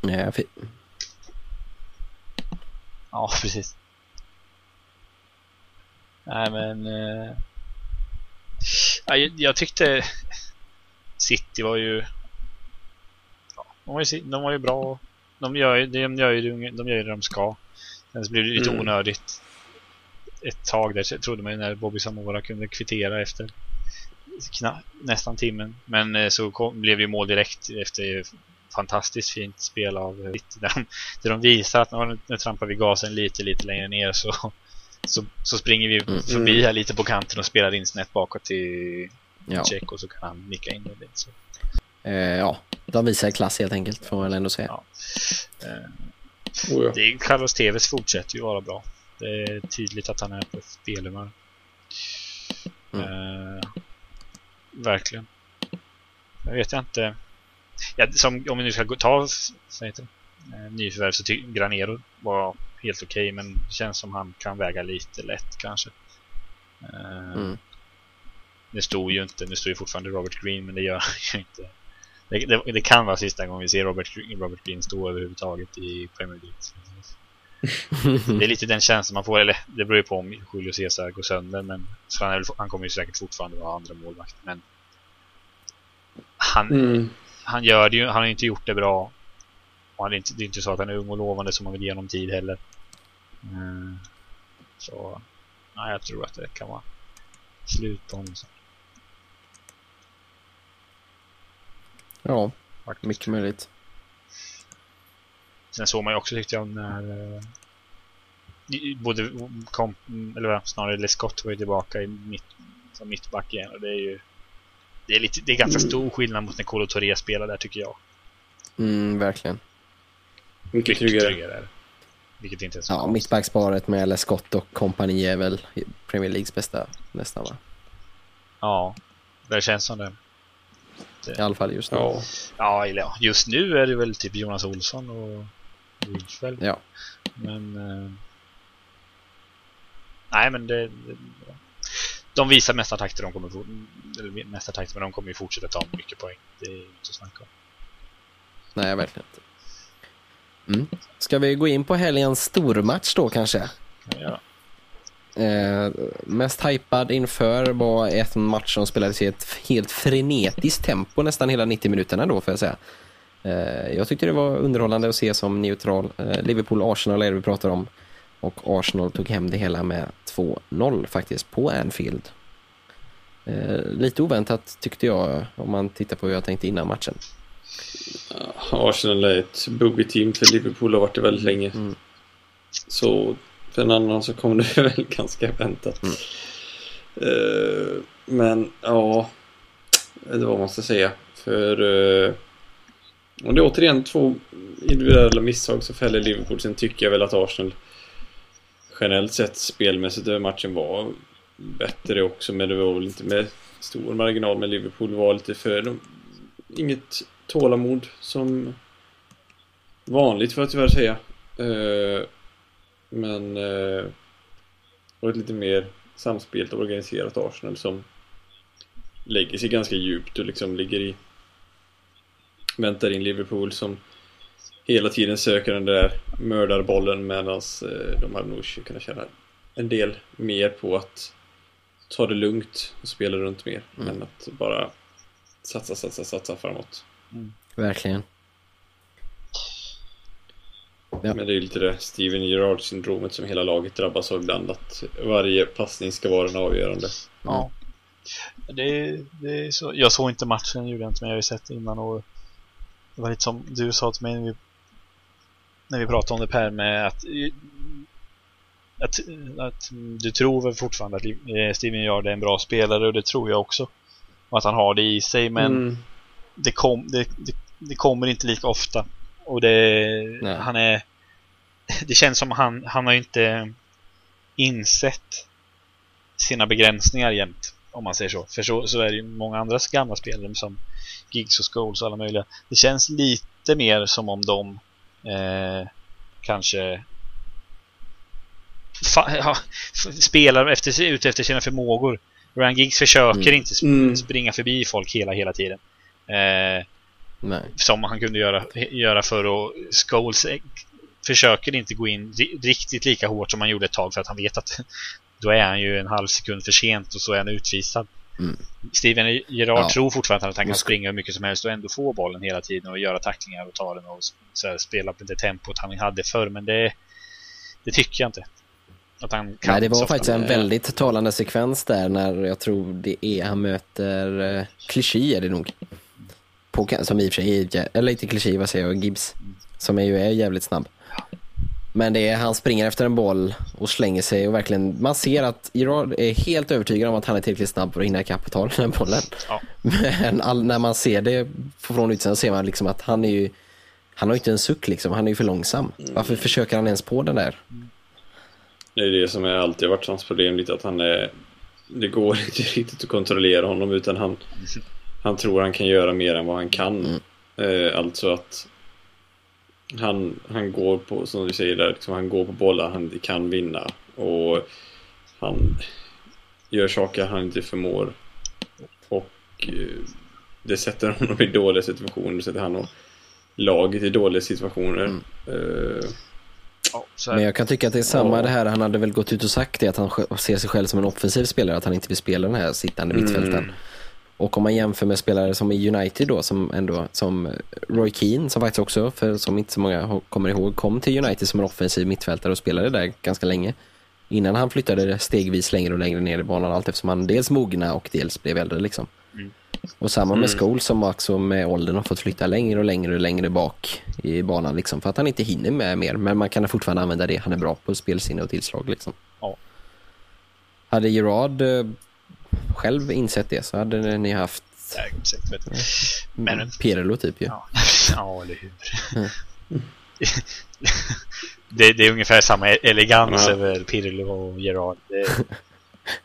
Ja, Ja, precis. Nej, men... Eh... jag, jag tyckte City var ju... Ja, de, var ju de var ju bra. De gör ju, de gör ju, de gör ju det de ska. Sen så blev det lite mm. onödigt ett tag där trodde man ju när Bobby Samora kunde kvittera efter nästan timmen. Men eh, så kom, blev ju mål direkt efter fantastiskt fint spel av City. Där de, där de visar att nu trampar vi gasen lite, lite längre ner så, så, så springer vi mm. förbi här lite på kanten och spelar in snett bakåt till ja. Check och så kan han nicka in det. Så. Eh, ja, de visar klass helt enkelt får man väl ändå säga. Ja. Eh, oh ja. det, Carlos Tevez fortsätter ju vara bra. Det är tydligt att han är på spelhumör. Mm. Eh, verkligen. Jag vet jag inte. Ja, som, om vi nu ska ta vad heter det, eh, nyförvärv så tycker Granero var helt okej okay, men känns som han kan väga lite lätt kanske. Eh, mm. Det stod ju inte, det står ju fortfarande Robert Green men det gör [LAUGHS] ju inte. Det, det, det, kan vara sista gången vi ser Robert, Robert Green stå överhuvudtaget i Premier League det är lite den känslan man får, eller det beror ju på om Julio Cesar går sönder men han, är, han kommer ju säkert fortfarande vara andra målvakt men han, mm. han gör det ju, han har ju inte gjort det bra och han är inte, det är inte så att han är ung och lovande som man vill ge honom tid heller mm. så ja, jag tror att det kan vara slut på honom. Ja, mycket möjligt. Sen såg man ju också tyckte jag när eh, både kom, eller snarare Lescott var ju tillbaka i mitt, som mittback igen och det är ju det är, lite, det är ganska mm. stor skillnad mot när Colo Touré spelar där tycker jag. Mm, verkligen. Mycket tryggare. tryggare vilket inte är så Ja, mittbacksparet med Lescott och kompani är väl Premier Leagues bästa nästan va? Ja, det känns som det. I alla fall just nu. Ja. ja, just nu är det väl typ Jonas Olsson och Rydfeldt. Ja. Men... Eh, nej, men det, det... De visar mesta takter de kommer... Eller mesta takter, men de kommer ju fortsätta ta mycket poäng. Det är inte att snacka om. Nej, verkligen inte. Mm. Ska vi gå in på helgens stormatch då kanske? Ja. Eh, mest hypad inför var ett match som spelades i ett helt frenetiskt tempo nästan hela 90 minuterna då får jag säga. Eh, jag tyckte det var underhållande att se som neutral. Eh, Liverpool-Arsenal är det vi pratar om. Och Arsenal tog hem det hela med 2-0 faktiskt på Anfield. Eh, lite oväntat tyckte jag om man tittar på hur jag tänkte innan matchen. Arsenal är ett buggy-team för Liverpool har varit det väldigt länge. Mm. Så för en annan så kom det [LAUGHS] väl ganska väntat. Mm. Uh, men ja, det var vad man ska säga. För uh, om det är återigen två individuella misstag så fäller Liverpool. Sen tycker jag väl att Arsenal generellt sett spelmässigt över matchen var bättre också. Men det var väl inte med stor marginal. Men Liverpool var lite för... De, inget tålamod som vanligt får jag tyvärr säga. Uh, men uh, och ett lite mer samspelt och organiserat Arsenal som lägger sig ganska djupt och liksom ligger i väntar in Liverpool som hela tiden söker den där mördarbollen medan eh, de hade nog kunnat känna en del mer på att ta det lugnt och spela runt mer mm. än att bara satsa, satsa, satsa framåt. Mm. Verkligen. Ja. Men det är ju lite det Steven Gerrard-syndromet som hela laget drabbas av ibland att varje passning ska vara den avgörande. Ja. Det, det är så. Jag såg inte matchen, gjorde jag inte, men jag har ju sett innan och det var lite som du sa till mig när vi, när vi pratade om det Per med att, att, att du tror väl fortfarande att Steven Yard är en bra spelare och det tror jag också. Och att han har det i sig men mm. Det, kom, det, det, det, kommer inte lika ofta. Och det, han är det känns som han, han har inte insett sina begränsningar jämt om man säger så. För så, så är det ju många andra gamla spelare som Gigs och Scholes och alla möjliga. Det känns lite mer som om de eh, kanske [LAUGHS] ja, spelar efter, ut efter sina förmågor. Ryan Giggs försöker mm. inte mm. springa förbi folk hela, hela tiden. Eh, som han kunde göra, göra för att Scholes försöker inte gå in riktigt lika hårt som han gjorde ett tag för att han vet att [LAUGHS] då är han ju en halv sekund för sent och så är han utvisad. Mm. Steven Gerard ja. tror fortfarande att han kan springa hur mycket som helst och ändå få bollen hela tiden och göra tacklingar och ta den och så här, spela på det tempot han hade förr. Men det, det tycker jag inte. Att han kan Nej, det var faktiskt en väldigt talande sekvens där när jag tror det är han möter Clichy är det nog. På, som i och för sig är, eller inte Clichy, vad säger jag, Gibbs. Som är ju är jävligt snabb. Men det är, han springer efter en boll och slänger sig och verkligen, man ser att Gerard är helt övertygad om att han är tillräckligt snabb för att hinna ikapp och ta den här bollen. Ja. Men all, när man ser det från utsidan ser man liksom att han är ju, han har ju inte en suck liksom, han är ju för långsam. Varför försöker han ens på den där? Det är det som har alltid varit hans problem lite att han är, det går inte riktigt att kontrollera honom utan han, han tror han kan göra mer än vad han kan. Mm. Eh, alltså att han, han går på, som du säger där, liksom, han går på bollar han kan vinna. Och han gör saker han inte förmår. Och eh, det sätter [LAUGHS] honom i dåliga situationer. Det sätter han och laget i dåliga situationer. Mm. Uh, men jag kan tycka att det är samma ja. det här, han hade väl gått ut och sagt det att han ser sig själv som en offensiv spelare, att han inte vill spela den här sittande mm. Och om man jämför med spelare som i United då, som ändå, som Roy Keane, som faktiskt också, för som inte så många kommer ihåg, kom till United som en offensiv mittfältare och spelade där ganska länge. Innan han flyttade stegvis längre och längre ner i banan, allt eftersom han dels mogna och dels blev äldre liksom. Mm. Och samma med mm. Scholes som också med åldern har fått flytta längre och längre och längre bak i banan liksom, för att han inte hinner med mer. Men man kan fortfarande använda det, han är bra på spelsinne och tillslag liksom. Ja. Hade Gerard eh, själv insett det så hade ni haft vet Men, Pirlo typ ju. Ja, [LAUGHS] ja eller hur. [LAUGHS] det, det, är ungefär samma elegans ja. över Pirlo och Gerard. Det...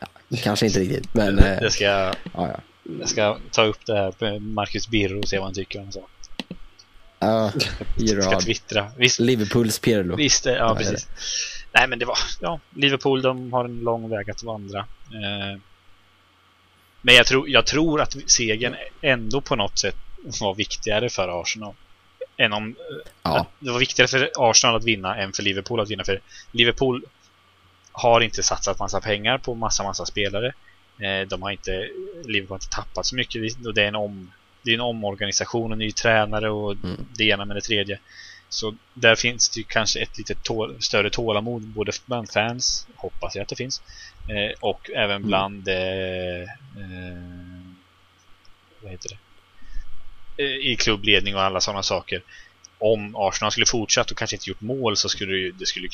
[LAUGHS] ja, kanske inte riktigt, men... Det, det ska, ja, ja. Jag ska ta upp det här med Marcus Birro och se vad han tycker om så. Ja, Gerard. Ska twittra. Visst, Liverpools Pirlo. Visst, ja, precis. Nej, men det var... Ja, Liverpool, de har en lång väg att vandra. Eh, men jag tror, jag tror att segern ändå på något sätt var viktigare för Arsenal. Än om, ja. Det var viktigare för Arsenal att vinna än för Liverpool att vinna. För Liverpool har inte satsat massa pengar på massa, massa spelare. Eh, de har inte, Liverpool har inte tappat så mycket. Och det är en, om, det är en omorganisation, en ny tränare och mm. det ena med det tredje. Så där finns det kanske ett lite tål, större tålamod både bland fans, hoppas jag att det finns, eh, och även mm. bland eh, vad heter det? Eh, i klubbledning och alla sådana saker. Om Arsenal skulle fortsatt och kanske inte gjort mål så skulle det, det skulle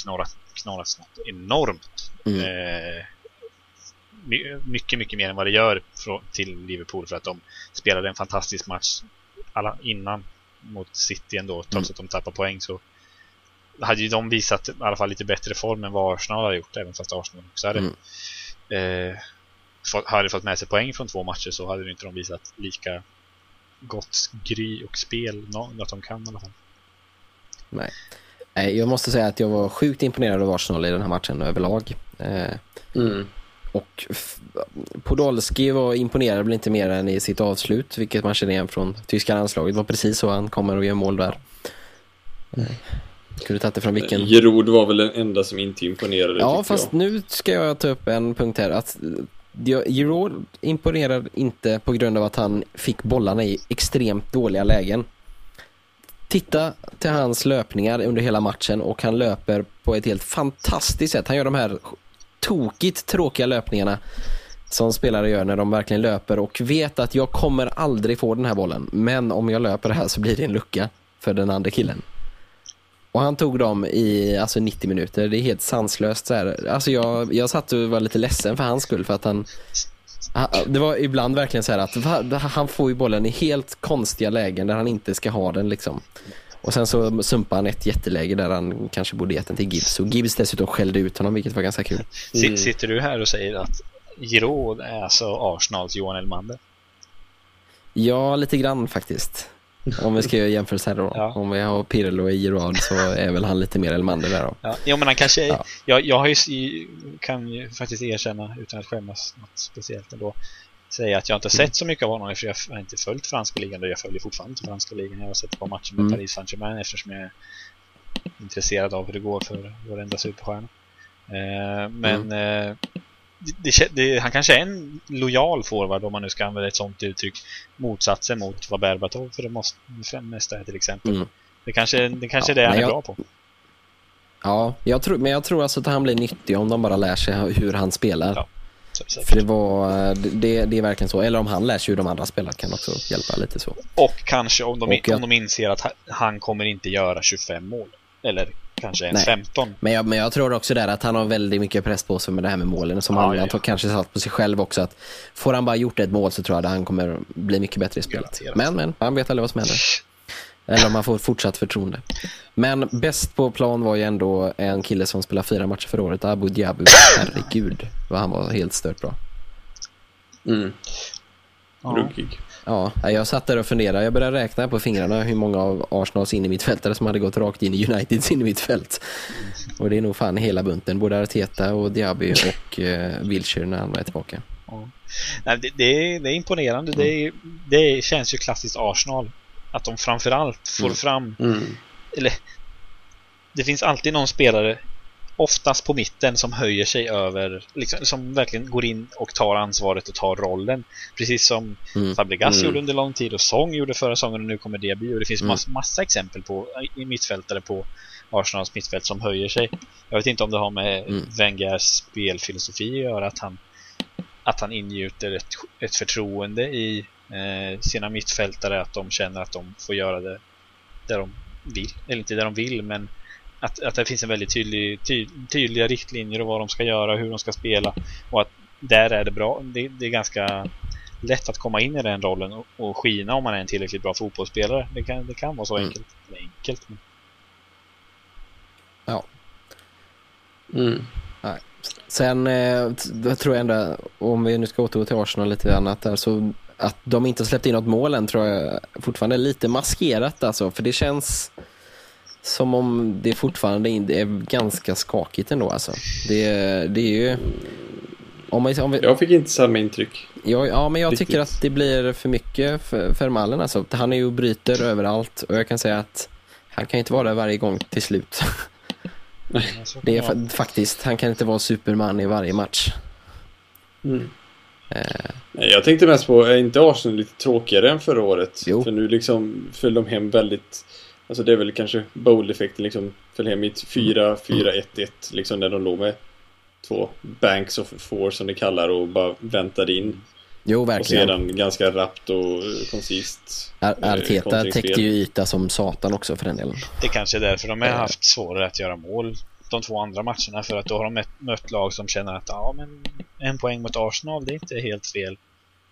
knorras något enormt. Mm. Eh, mycket, mycket mer än vad det gör till Liverpool för att de spelade en fantastisk match alla innan mot City ändå, trots mm. att de tappar poäng så hade ju de visat i alla fall lite bättre form än vad Arsenal har gjort, även fast Arsenal också hade, mm. eh, hade fått med sig poäng från två matcher så hade inte de visat lika gott gry och spel, något de kan i alla fall. Nej. Jag måste säga att jag var sjukt imponerad av Arsenal i den här matchen överlag. Eh, mm. Och Podolski var imponerad väl inte mer än i sitt avslut, vilket man känner igen från tyska landslaget. Det var precis så han kommer och gör mål där. Mm. Kunde tagit det från vilken... Gerod var väl den enda som inte imponerade. Ja, fast jag. nu ska jag ta upp en punkt här. Att Giroud imponerar inte på grund av att han fick bollarna i extremt dåliga lägen. Titta till hans löpningar under hela matchen och han löper på ett helt fantastiskt sätt. Han gör de här tokigt tråkiga löpningarna som spelare gör när de verkligen löper och vet att jag kommer aldrig få den här bollen. Men om jag löper det här så blir det en lucka för den andra killen. Och han tog dem i alltså 90 minuter. Det är helt sanslöst. Så här. Alltså jag, jag satt och var lite ledsen för hans skull för att han det var ibland verkligen så här att han får ju bollen i helt konstiga lägen där han inte ska ha den liksom. Och sen så sumpade han ett jätteläge där han kanske borde gett den till Gibbs. Och Gibbs dessutom skällde ut honom, vilket var ganska kul. Mm. Sitter du här och säger att Giroud är alltså Arsenals Johan Elmander? Ja, lite grann faktiskt. [LAUGHS] Om vi ska göra jämförelse här då. Ja. Om vi har Pirlo och Giroud så är väl han lite mer Elmander där då. Ja, jo, men han kanske... Ja. Jag, jag har ju, kan ju faktiskt erkänna, utan att skämmas något speciellt ändå, säga att jag inte sett så mycket av honom för jag har inte följt franska ligan och jag följer fortfarande inte franska ligan. Jag har sett på matchen med mm. Paris Saint-Germain eftersom jag intresserad av hur det går för varenda superstjärna. Eh, men mm. eh, det, det, han kanske är en lojal forward om man nu ska använda ett sånt uttryck. Motsatsen mot vad Berbatov för det måste, är till exempel. Mm. Det kanske, det kanske ja, är det han är jag, bra på. Ja, jag tror, men jag tror alltså att han blir nyttig om de bara lär sig hur han spelar. Ja, för det, var, det, det är verkligen så. Eller om han lär sig hur de andra spelar kan också hjälpa lite så. Och kanske om de, och jag, om de inser att han kommer inte göra 25 mål. Eller kanske ens 15. Men jag, men jag tror också där att han har väldigt mycket press på sig med det här med målen. Som ja, han, ja, ja. kanske satt på sig själv också. Att får han bara gjort ett mål så tror jag att han kommer bli mycket bättre i spelet. Men, men, han vet aldrig vad som händer. Eller om man får fortsatt förtroende. Men bäst på plan var ju ändå en kille som spelade fyra matcher för året, Abu Diabu. Herregud, vad han var helt stört bra. Mm. Ruggig. Ja, jag satt där och funderade. Jag började räkna på fingrarna hur många av Arsenals innermittfältare som hade gått rakt in i Uniteds innermittfält. Och det är nog fan hela bunten. Både Arteta och Diaby och eh, Wilshire när han var tillbaka. Ja. Det, det, är, det är imponerande. Mm. Det, är, det känns ju klassiskt Arsenal. Att de framförallt får mm. fram... Mm. Eller, det finns alltid någon spelare oftast på mitten som höjer sig över, liksom, som verkligen går in och tar ansvaret och tar rollen. Precis som mm. Fabregas mm. gjorde under lång tid och Song gjorde förra säsongen och nu kommer Diaby. Och det finns mm. massa, massa exempel på i mittfältare på Arsenals mittfält som höjer sig. Jag vet inte om det har med mm. Wengers spelfilosofi att göra, att han, att han ingjuter ett, ett förtroende i eh, sina mittfältare, att de känner att de får göra det där de vill. Eller inte där de vill, men att, att det finns en väldigt tydlig, ty, tydliga riktlinjer och vad de ska göra, hur de ska spela och att där är det bra. Det, det är ganska lätt att komma in i den rollen och, och skina om man är en tillräckligt bra fotbollsspelare. Det kan, det kan vara så mm. enkelt. enkelt men... Ja. Mm. Nej. Sen eh, tror jag ändå, om vi nu ska återgå till Arsenal lite annat där, så att de inte släppt in något mål än tror jag fortfarande är lite maskerat alltså, för det känns som om det fortfarande är ganska skakigt ändå alltså. Det, det är ju... Om vi, om vi, jag fick inte samma intryck. Ja, ja men jag Riktigt. tycker att det blir för mycket för, för Mallen. Alltså. Han är ju och bryter överallt och jag kan säga att han kan inte vara där varje gång till slut. [LAUGHS] det är faktiskt, han kan inte vara superman i varje match. Mm. Eh. Jag tänkte mest på, är inte Arsenal lite tråkigare än förra året? Jo. För nu liksom föll de hem väldigt Alltså det är väl kanske bowl-effekten liksom föll hem i 4-4-1-1 liksom när de låg med två banks of four som det kallar och bara väntade in. Jo, verkligen. Och sedan ganska rappt och koncist. Ar eh, Arteta täckte ju yta som satan också för den delen. Det kanske är därför de har haft svårare att göra mål de två andra matcherna för att då har de mött lag som känner att ja men en poäng mot Arsenal det är inte helt fel.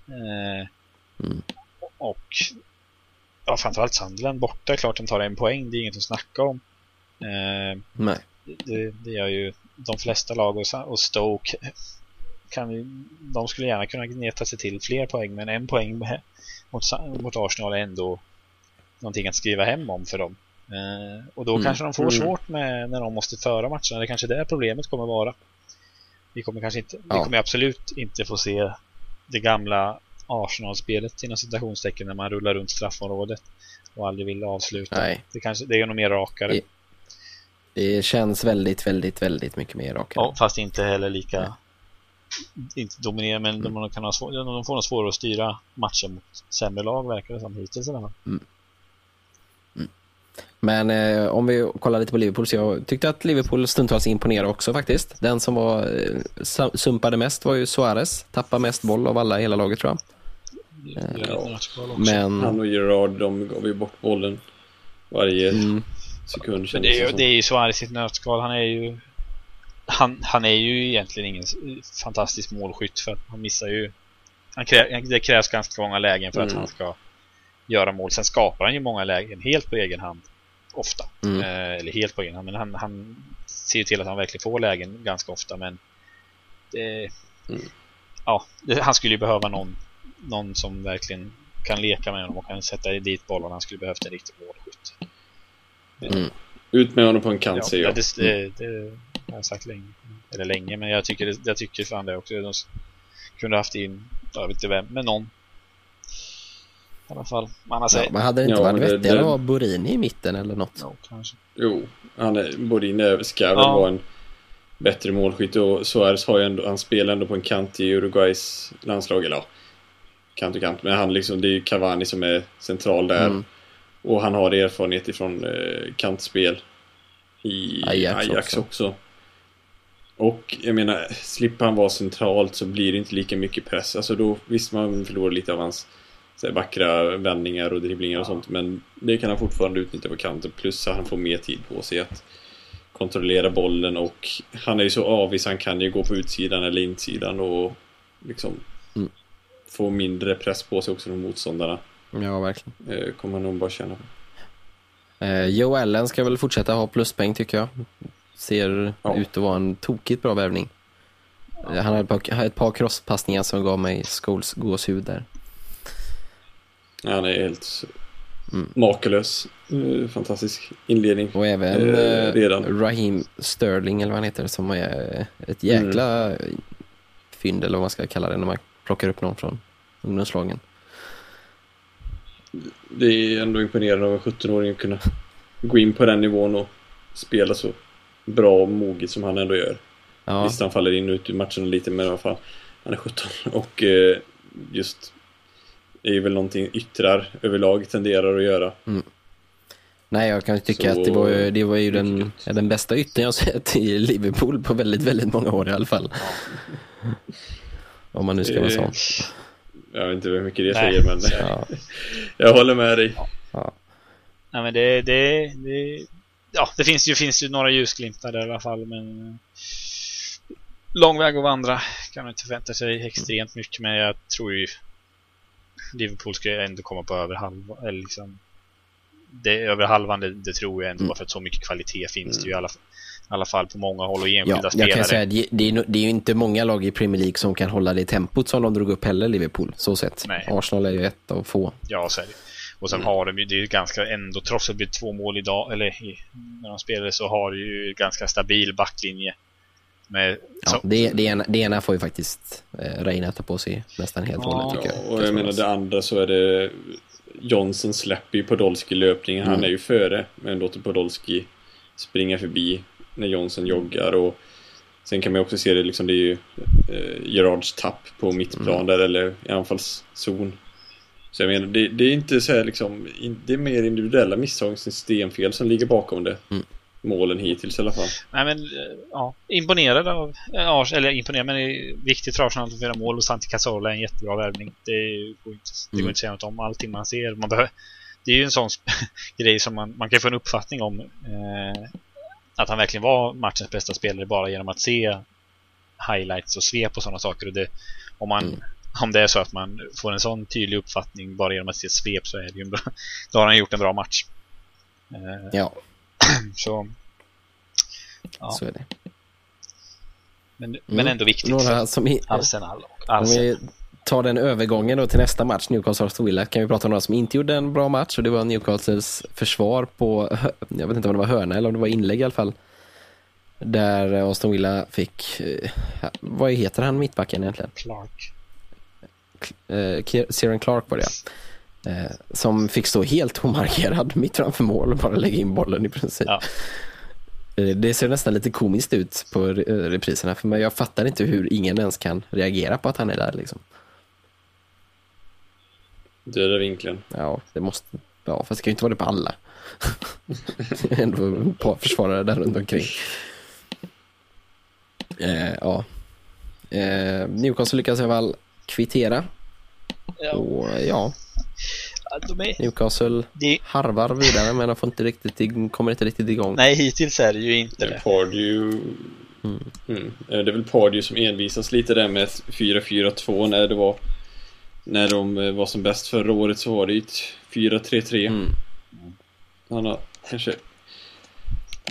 Eh, mm. Och ja, framförallt Sunderland borta, klart de tar en poäng, det är inget att snacka om. Eh, Nej. Det, det gör ju de flesta lag och, och Stoke kan de skulle gärna kunna gneta sig till fler poäng, men en poäng mot, mot Arsenal är ändå någonting att skriva hem om för dem. Eh, och då mm. kanske de får mm. svårt med när de måste föra matcherna. Det är kanske där problemet kommer vara. Vi kommer kanske inte, ja. vi kommer absolut inte få se det gamla Arsenal-spelet inom citationstecken när man rullar runt straffområdet och aldrig vill avsluta. Nej. Det, kanske, det är nog mer rakare. Det, det känns väldigt, väldigt, väldigt mycket mer rakare. Ja, fast inte heller lika Nej. inte dominera, men mm. de, kan ha svår, de får nog svårare att styra matchen mot sämre lag verkar det som hittills i alla fall. Mm. Mm. Men eh, om vi kollar lite på Liverpool så jag tyckte att Liverpool stundtals imponerade också faktiskt. Den som var eh, sumpade mest var ju Suarez. Tappade mest boll av alla i hela laget tror jag. Ja. Men... Han och Gerard, de gav ju bort bollen varje mm. sekund. Men det är ju, det är ju Suarez i ett nötskal. Han är ju han, han är ju egentligen ingen fantastisk målskytt för att han missar ju han krä, det krävs ganska många lägen för mm. att han ska göra mål. Sen skapar han ju många lägen helt på egen hand. Ofta. Mm. Eh, eller helt på egen hand. Men han, han ser ju till att han verkligen får lägen ganska ofta. Men det, mm. ja, det, han skulle ju behöva någon någon som verkligen kan leka med honom och kan sätta dit bollen. Han skulle behövt en riktig målskytt. Mm. Ut med honom på en kant ja, säger jag. Det, det, det, har jag sagt länge. Eller länge, men jag tycker, jag tycker fan det också. De kunde haft in, jag vet inte vem, men någon. I alla fall. Man har ja, men hade det inte ja, varit vettigare att ha Borini i mitten eller något? Jo, kanske. Jo, han är, Borini ska väl ja. vara en bättre målskytt och Suarez har ju ändå, han spelar ändå på en kant i Uruguays landslag, eller ja, kant och kant. Men han liksom, det är ju Cavani som är central där. Mm. Och han har erfarenhet ifrån eh, kantspel i Ajax, Ajax också. också. Och jag menar, slipper han vara centralt så blir det inte lika mycket press. Alltså då, visst man förlorar lite av hans så vackra vändningar och dribblingar och sånt. Men det kan han fortfarande utnyttja på kanten. Plus att han får mer tid på sig att kontrollera bollen och han är ju så avis, han kan ju gå på utsidan eller insidan och liksom. Få mindre press på sig också från motståndarna. Ja, verkligen. Eh, kommer nog bara känna på. Eh, Joe Allen ska väl fortsätta ha pluspoäng tycker jag. Ser ja. ut att vara en tokigt bra värvning. Ja. Han hade ett par, ett par crosspassningar som gav mig Scholes gåshud där. Ja, han är helt mm. makalös. Fantastisk inledning. Och även uh, redan. Raheem Sterling eller vad han heter som är ett jäkla mm. fynd eller vad man ska kalla det när man plockar upp någon från ungdomslagen. Det är ändå imponerande av en 17-åring att kunna gå in på den nivån och spela så bra och moget som han ändå gör. Ja. Visst, han faller in och ut i matcherna lite, men i alla fall, han är 17 och eh, just är ju väl någonting yttrar överlag tenderar att göra. Mm. Nej, jag kan tycka så... att det var ju, det var ju den, den bästa yttern jag sett i Liverpool på väldigt, väldigt många år i alla fall. Om man nu ska vara sån. Jag vet inte hur mycket det säger, men ja. [LAUGHS] jag håller med dig. Ja. Nej, men det, det, det, ja, det finns ju, finns ju några ljusglimtar där i alla fall, men eh, lång väg att vandra kan man inte förvänta sig extremt mycket, men jag tror ju Liverpool ska ändå komma på över halva, eller liksom det, över halvan, det, det tror jag ändå, mm. för att så mycket kvalitet finns mm. det ju i alla, i alla fall på många håll och enskilda ja, spelare. Jag kan säga det, det, är, det är ju inte många lag i Premier League som kan hålla det tempot som de drog upp heller, Liverpool, så sett. Nej. Arsenal är ju ett av få. Ja, så är det. Och sen mm. har de ju, det är ju ganska ändå, trots att det blir två mål idag, eller i, när de spelade så har de ju ganska stabil backlinje. Med, ja, det, det, ena, det ena får ju faktiskt eh, Reina ta på sig nästan helt och hållet tycker jag. och jag menar det andra så är det Johnson släpper ju Podolski löpningen. Han mm. är ju före, men låter Podolski springa förbi när Johnson joggar och sen kan man också se det liksom, det är ju eh, Gerards tapp på mittplan mm. där eller i anfallszon. Så jag menar, det, det är inte så här liksom, det är mer individuella misstag, systemfel som ligger bakom det. Mm målen hittills i alla fall. Nej men, eh, ja, imponerad av Ars, eller imponerad men det är viktigt för Arsenal att göra mål och Santi Cazorla är en jättebra värvning. Det går inte, det går mm. inte att säga något om allting man ser. Man behöver, det är ju en sån [LAUGHS] grej som man, man kan få en uppfattning om eh, att han verkligen var matchens bästa spelare bara genom att se highlights och svep och sådana saker. Och det, om, man, mm. om det är så att man får en sån tydlig uppfattning bara genom att se svep så är det ju en bra, [LAUGHS] då har han gjort en bra match. Eh, ja. [CLEARS THROAT] Så, ja. så är det. Men, mm. men ändå viktigt. Några som i, Arsenal och Arsenal. Om vi tar den övergången då till nästa match, Newcastle Aston Villa, kan vi prata om några som inte gjorde en bra match och det var Newcastles försvar på, jag vet inte om det var hörna eller om det var inlägg i alla fall. Där Aston Villa fick, eh, vad heter han mittbacken egentligen? Clark. Kieran eh, Clark var det ja. Eh, som fick stå helt omarkerad mitt framför mål och bara lägga in bollen i princip. Ja. Det ser nästan lite komiskt ut på repriserna för mig. Jag fattar inte hur ingen ens kan reagera på att han är där liksom. Döda vinkeln. Ja, det måste... Ja, fast det kan ju inte vara det på alla. [LAUGHS] Ändå par försvarare där runt omkring. Eh, ja. Eh, Newcastle lyckas i alla fall kvittera. Ja. Och ja, är... Newcastle det... harvar vidare men de får inte riktigt, kommer inte riktigt igång. Nej, hittills är det ju inte det. Pardew... Mm. Mm. Det är väl Pardew som envisas lite där med 4-4-2 när det var när de eh, var som bäst förra året så var det ju ett 4-3-3. Mm. Han har kanske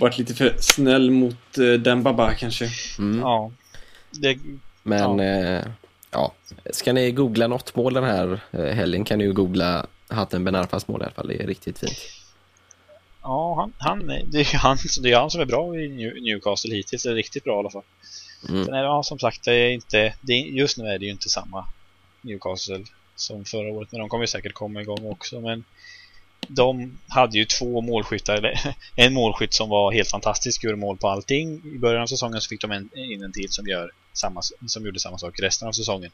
varit lite för snäll mot uh, Dembaba kanske. Mm. Ja. Det... Men ja. Eh, ja. ska ni googla något mål den här eh, helgen kan ni ju googla Hatten Ben Arfas mål i alla fall. Det är riktigt fint. Ja, han, han, det, är han, det är han som är bra i Newcastle hittills. Det är riktigt bra i alla fall. Mm. Sen är det, ja, som sagt, det är inte, det är, just nu är det ju inte samma Newcastle som förra året. Men de kommer säkert komma igång också. Men de hade ju två målskyttar, [LAUGHS] en målskytt som var helt fantastisk, gjorde mål på allting. I början av säsongen så fick de en, in en till som, gör samma, som gjorde samma sak resten av säsongen.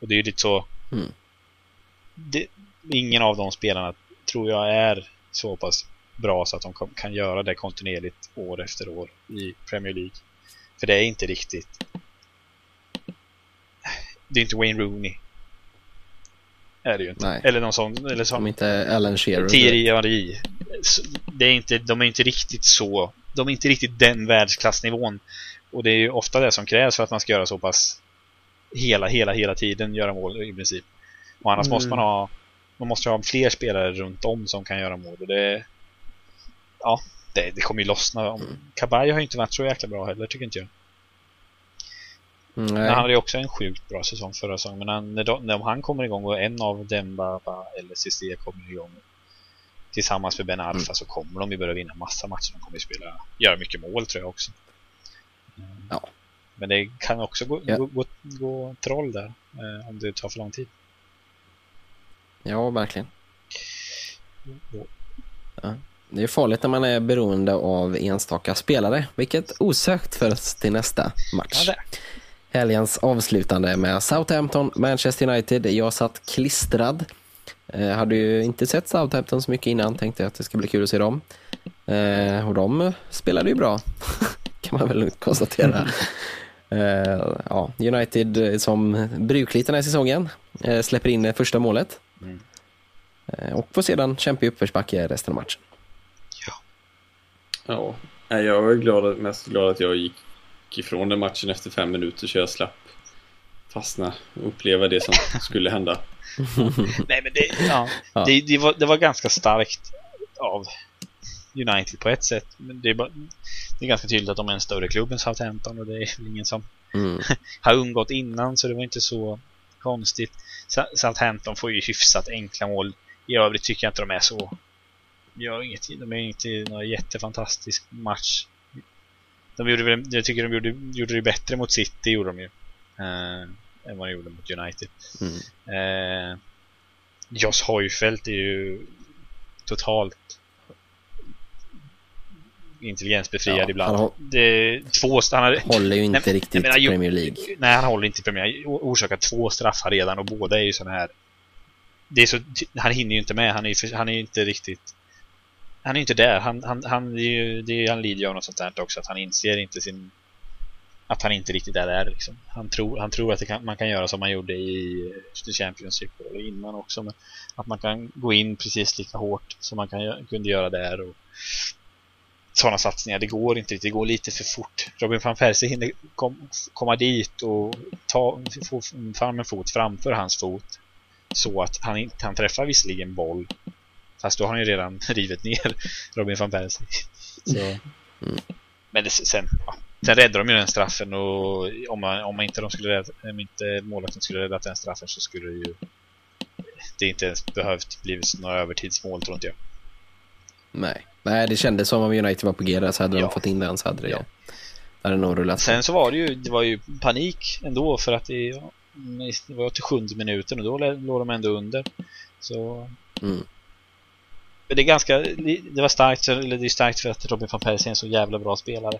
Och det är ju lite så... Mm. Det, ingen av de spelarna tror jag är så pass bra så att de kan göra det kontinuerligt år efter år i Premier League. För det är inte riktigt... Det är inte Wayne Rooney. Är det ju inte. Nej. Eller någon sån... Eller. Som inte Alan Shearer. Thierry. Det är inte, de är inte riktigt så... De är inte riktigt den världsklassnivån. Och det är ju ofta det som krävs för att man ska göra så pass hela, hela, hela tiden göra mål i princip. Och annars mm. måste man ha man måste ha fler spelare runt om som kan göra mål. Och det, ja, det, det kommer ju lossna. Mm. Kabay har ju inte varit så jäkla bra heller, tycker inte jag. Nej. Men han hade ju också en sjukt bra säsong förra säsongen. Men han, när, när han kommer igång och en av Demba eller Cissé kommer igång tillsammans med Ben Arfa mm. så kommer de ju börja vinna massa matcher. De kommer ju spela, göra mycket mål tror jag också. Ja. Men det kan också gå, ja. gå, gå, gå troll där eh, om det tar för lång tid. Ja, verkligen. Ja. Det är farligt när man är beroende av enstaka spelare, vilket osökt för oss till nästa match. Ja, Helgens avslutande med Southampton, Manchester United. Jag satt klistrad. Eh, hade ju inte sett Southampton så mycket innan, tänkte att det ska bli kul att se dem. Eh, och de spelade ju bra, [LAUGHS] kan man väl konstatera. Eh, ja, United som brukligt den här säsongen eh, släpper in första målet. Mm. Eh, och får sedan kämpa i uppförsbacke resten av matchen. Ja. Ja, jag är glad, mest glad att jag gick ifrån den matchen efter fem minuter så jag slapp fastna och uppleva det som [LAUGHS] skulle hända. Nej men det, ja, ja. Det, det, var, det var ganska starkt av United på ett sätt. Men det är, bara, det är ganska tydligt att de är en större klubb än Southampton och det är ingen som mm. [LAUGHS] har undgått innan så det var inte så konstigt. Southampton får ju hyfsat enkla mål. I övrigt tycker jag inte de är så gör inget. De är inte någon jättefantastisk match. De gjorde väl, jag tycker de gjorde, gjorde det bättre mot City, gjorde de ju. Eh, än vad de gjorde mot United. Mm. Eh, Joss Hojfeldt är ju totalt intelligensbefriad ja, ibland. Han, det, två, han har, håller ju inte nej, riktigt menar, Premier League. Nej, han håller inte Premier League. Orsakat två straffar redan och båda är ju sådana här det är så, han hinner ju inte med. Han är, han är inte riktigt han är inte där. Han, han, han, det är ju, det är, han lider ju av något sånt där också. Att han inser inte sin... Att han inte riktigt är där liksom. Han tror, han tror att kan, man kan göra som man gjorde i Championship eller innan också. Men att man kan gå in precis lika hårt som man kan, kunde göra där. Och sådana satsningar, det går inte. riktigt. Det går lite för fort. Robin van Persie hinner kom, komma dit och ta, få fram en fot framför hans fot. Så att han, han träffar visserligen boll Fast då har han ju redan [LAUGHS] rivit ner Robin van Persie. Så. Mm. Men det, sen, ja. sen räddade de ju den straffen och om, man, om, man inte, de skulle rädda, om inte målvakten skulle räddat den straffen så skulle det ju det inte ens behövt blivit några övertidsmål tror inte jag. Nej, Nej det kändes som om United var på G där så hade ja. de fått in den så hade det, ja. hade nog rullat. Sen så var det ju, det var ju panik ändå för att det, det var till sjunde minuten och då låg de ändå under. Så mm det är ganska, det var starkt, eller det är starkt för att Robin van Persie är en så jävla bra spelare.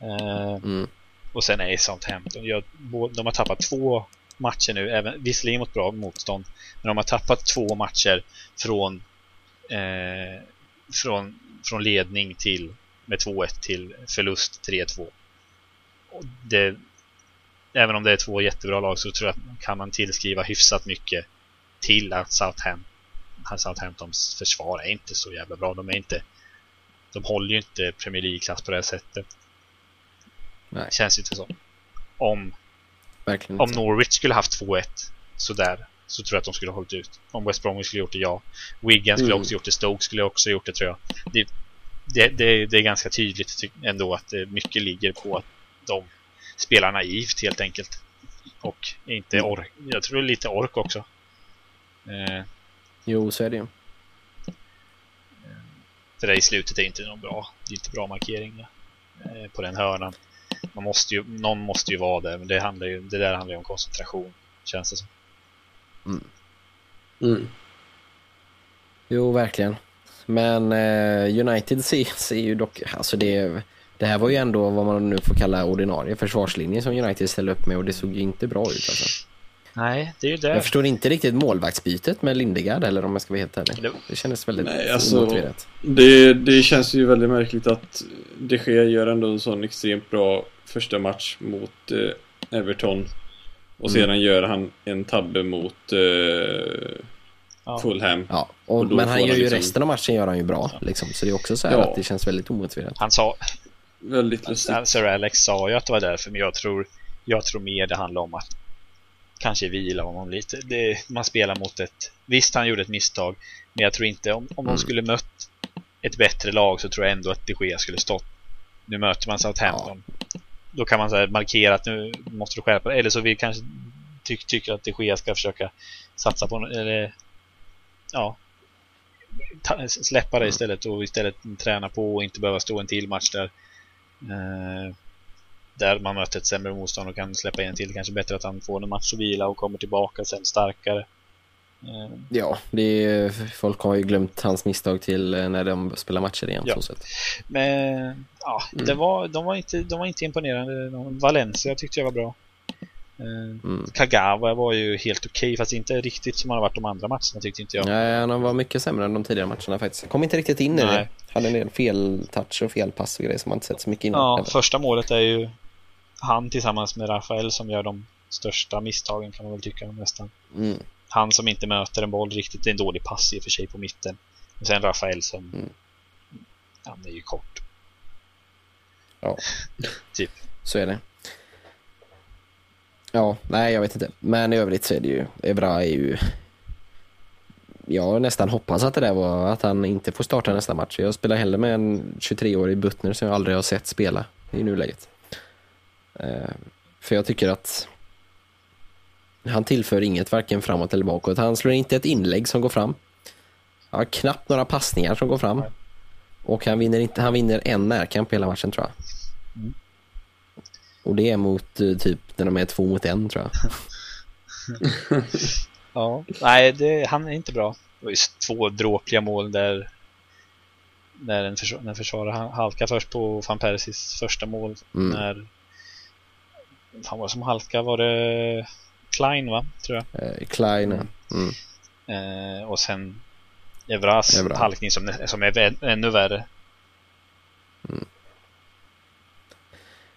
Eh, mm. Och sen är Southampton, jag, de har tappat två matcher nu, även, visserligen mot bra motstånd, men de har tappat två matcher från, eh, från, från ledning till med 2-1 till förlust 3-2. Det, även om det är två jättebra lag så tror jag att kan man tillskriva hyfsat mycket till att Southampton Southamptons försvar är inte så jävla bra. De är inte de håller ju inte Premier League-klass på det här sättet. Nej. Känns inte så. Om, Verkligen om Norwich skulle haft 2-1 sådär så tror jag att de skulle ha hållit ut. Om West Bromwich skulle gjort det, ja. Wigan skulle mm. också gjort det, Stoke skulle också gjort det tror jag. Det, det, det, det är ganska tydligt ändå att mycket ligger på att de spelar naivt helt enkelt. Och inte mm. ork. Jag tror lite ork också. Eh, Jo, så är det ju. Det där i slutet är inte någon bra, det är inte bra markering eh, på den hörnan. Man måste ju, någon måste ju vara där, men det, handlar ju, det där handlar ju om koncentration, känns det som. Mm. Mm. Jo, verkligen. Men eh, United [LAUGHS] ser, ser ju dock, alltså det, det här var ju ändå vad man nu får kalla ordinarie försvarslinje som United ställde upp med och det såg ju inte bra ut alltså. Nej, det är ju det. Jag förstår inte riktigt målvaktsbytet med Lindegard eller om jag ska vara helt ärlig. Det, det kändes väldigt Nej, alltså, det, det känns ju väldigt märkligt att de Gea gör ändå en sån extremt bra första match mot eh, Everton. Och mm. sedan gör han en tabbe mot eh, ja. Fulham. Ja, och, och men han gör ju liksom... resten av matchen gör han ju bra. Liksom, så det är också så här ja. att det känns väldigt omotiverat. Han sa... Väldigt lustigt. Sir Alex sa ju att det var därför, men jag tror, jag tror mer det handlar om att kanske vila honom lite. Det, man spelar mot ett... Visst, han gjorde ett misstag, men jag tror inte om, om mm. de skulle mött ett bättre lag så tror jag ändå att de Gea skulle stått. Nu möter man Southampton. Ja. Då kan man så markera att nu måste du skärpa Eller så vi kanske ty tycker att de Gea ska försöka satsa på eller ja släppa det istället och istället träna på och inte behöva stå en till match där. Eh, där man möter ett sämre motstånd och kan släppa in till. Kanske bättre att han får en match att vila och kommer tillbaka sen starkare. Eh. Ja, det är, folk har ju glömt hans misstag till eh, när de spelar matcher igen. Ja. Så Men ja, mm. det var, de, var inte, de var inte imponerande. Valencia tyckte jag var bra. Eh, mm. Kagawa var ju helt okej, okay, fast inte riktigt som han har varit de andra matcherna tyckte inte jag. Nej, han var mycket sämre än de tidigare matcherna faktiskt. Kom inte riktigt in i det. Hade en del fel touch och fel pass och grejer som man inte sett så mycket innan. Ja, heller. första målet är ju han tillsammans med Rafael som gör de största misstagen kan man väl tycka nästan. Mm. Han som inte möter en boll riktigt, det är en dålig pass i och för sig på mitten. Och sen Rafael som, mm. han är ju kort. Ja, [LAUGHS] typ. Så är det. Ja, nej jag vet inte. Men i övrigt så är det ju, Evra är ju jag nästan hoppas att det där var att han inte får starta nästa match. Jag spelar hellre med en 23-årig Butner som jag aldrig har sett spela i nuläget. Eh, för jag tycker att han tillför inget varken framåt eller bakåt. Han slår inte ett inlägg som går fram. Han har knappt några passningar som går fram. Och han vinner, inte, han vinner en närkamp hela matchen tror jag. Mm. Och det är mot eh, typ när de är två mot en tror jag. [LAUGHS] ja, nej det, han är inte bra. Det var två dråpliga mål där när en, försvarare halkar först på Van Persis första mål. Mm. När fan var det som halka? Var det Klein va? Tror jag. Eh, Klein, mm. mm. Eh, och sen Evras Evra. halkning som, som är ännu värre. Mm.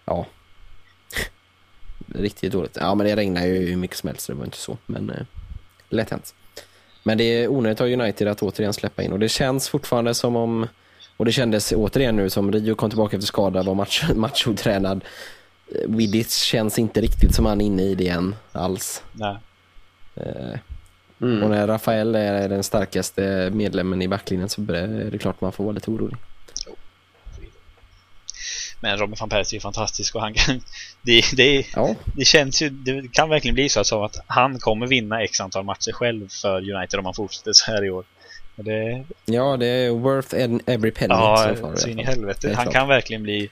Ja. [LAUGHS] Riktigt dåligt. Ja men det regnar ju hur mycket som helst, det var inte så. Men eh, lätt hänt. Men det är onödigt av United att återigen släppa in och det känns fortfarande som om och det kändes återigen nu som Rio kom tillbaka efter skada, var match, [LAUGHS] matchotränad. Widditz känns inte riktigt som han är inne i det än alls. Nej. Eh, mm. Och när Rafael är den starkaste medlemmen i backlinjen så är det klart man får vara lite orolig. Men Robin van Persie är fantastisk och han kan, [LAUGHS] det, det, ja. det känns ju, det kan verkligen bli så att, att han kommer vinna x antal matcher själv för United om han fortsätter så här i år. Det, ja, det är worth every penny. Ja, så in i helvete. Han kan verkligen bli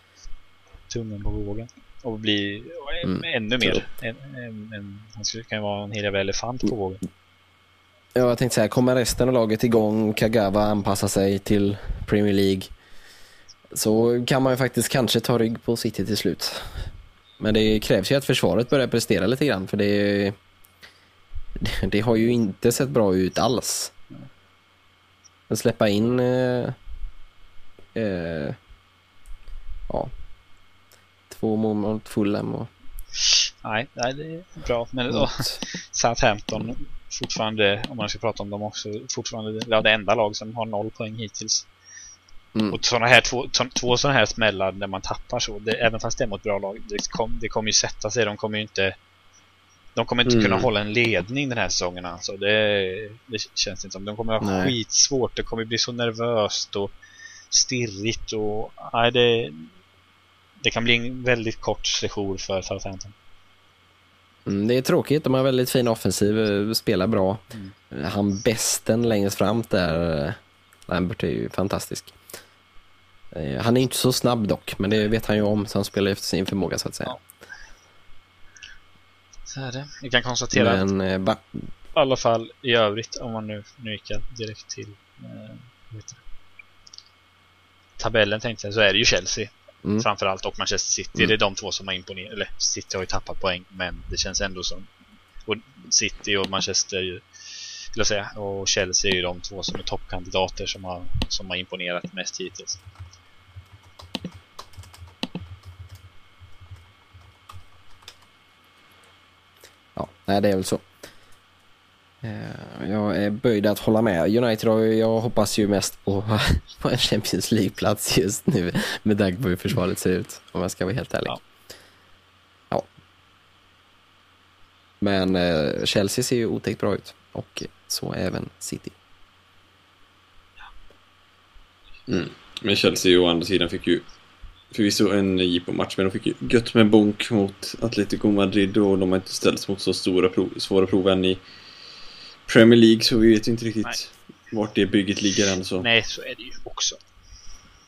tummen på vågen och bli mm. ännu mer. En, en, en, han kan ju vara en hel elefant på vågen. Ja, jag tänkte säga, kommer resten av laget igång, Kagawa anpassar sig till Premier League så kan man ju faktiskt kanske ta rygg på City till slut. Men det krävs ju att försvaret börjar prestera lite grann för det, det har ju inte sett bra ut alls. Att släppa in eh, eh, ja, två mål mot Fulham och... Nej, nej, det är bra. Men då, [LAUGHS] Southampton fortfarande, om man ska prata om dem också, fortfarande ja, det enda lag som har noll poäng hittills. Mm. Och såna här, två, två sådana här smällar när man tappar så, det, även fast det är mot bra lag, det, kom, det kommer ju sätta sig. De kommer ju inte de kommer inte mm. kunna hålla en ledning den här säsongen alltså. Det, det känns inte som. De kommer ha nej. skitsvårt. Det kommer bli så nervöst och stirrigt och nej, det, det kan bli en väldigt kort session för Southampton. Mm, det är tråkigt, de har väldigt fin offensiv, eh, spelar bra. Mm. Han bästen längst fram där, eh, Lambert är ju fantastisk. Eh, han är inte så snabb dock, men det vet han ju om, så han spelar efter sin förmåga så att säga. Ja. Så är det. Vi kan konstatera men, att... alla fall i övrigt, om man nu, nu gick jag direkt till eh, tabellen tänkte jag, så är det ju Chelsea mm. framförallt och Manchester City. Mm. Det är de två som har imponerat. Eller City har ju tappat poäng, men det känns ändå som och City och Manchester jag säga, och Chelsea är ju de två som är toppkandidater som har, som har imponerat mest hittills. Ja, nej det är väl så. Eh, jag är böjd att hålla med. United har jag hoppas ju mest på, [LAUGHS] på en Champions League-plats just nu med tanke på hur försvaret ser ut, om jag ska vara helt ärlig. Ja. ja. Men eh, Chelsea ser ju otäckt bra ut och så även City. Mm. Men Chelsea å andra sidan fick ju förvisso en jippo-match, men de fick ju gött med bonk mot Atletico Madrid och de har inte ställts mot så stora prov, svåra prov än i Premier League så vi vet inte riktigt Nej. vart det bygget ligger än så. Nej, så är det ju också.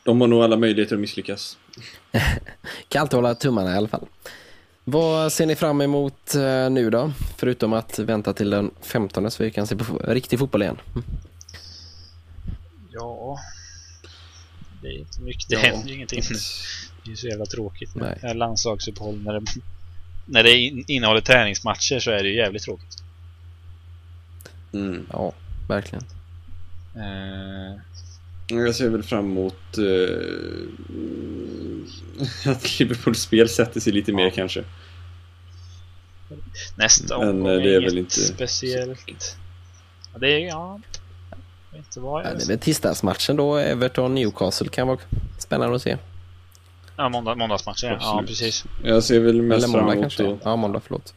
De har nog alla möjligheter att misslyckas. [LAUGHS] Kallt hålla tummarna i alla fall. Vad ser ni fram emot eh, nu då? Förutom att vänta till den 15 så vi kan se på riktig fotboll igen. Ja, det är inte mycket. Det ja. händer ju ingenting. Det är så jävla tråkigt med landslagsuppehåll. När det, när det innehåller träningsmatcher så är det ju jävligt tråkigt. Mm. Ja, verkligen. Uh... Jag ser väl fram emot uh, [LAUGHS] att Liverpools spel sätter sig lite ja. mer kanske. Nästa omgång är, det är väl inte speciellt. Ja, det är, ja. Inte vad ja, det är väl tisdagsmatchen då, Everton-Newcastle kan vara spännande att se. Ja, måndag, måndagsmatchen, ja. ja precis. Jag ser väl mest fram emot då. Ja, måndag, förlåt.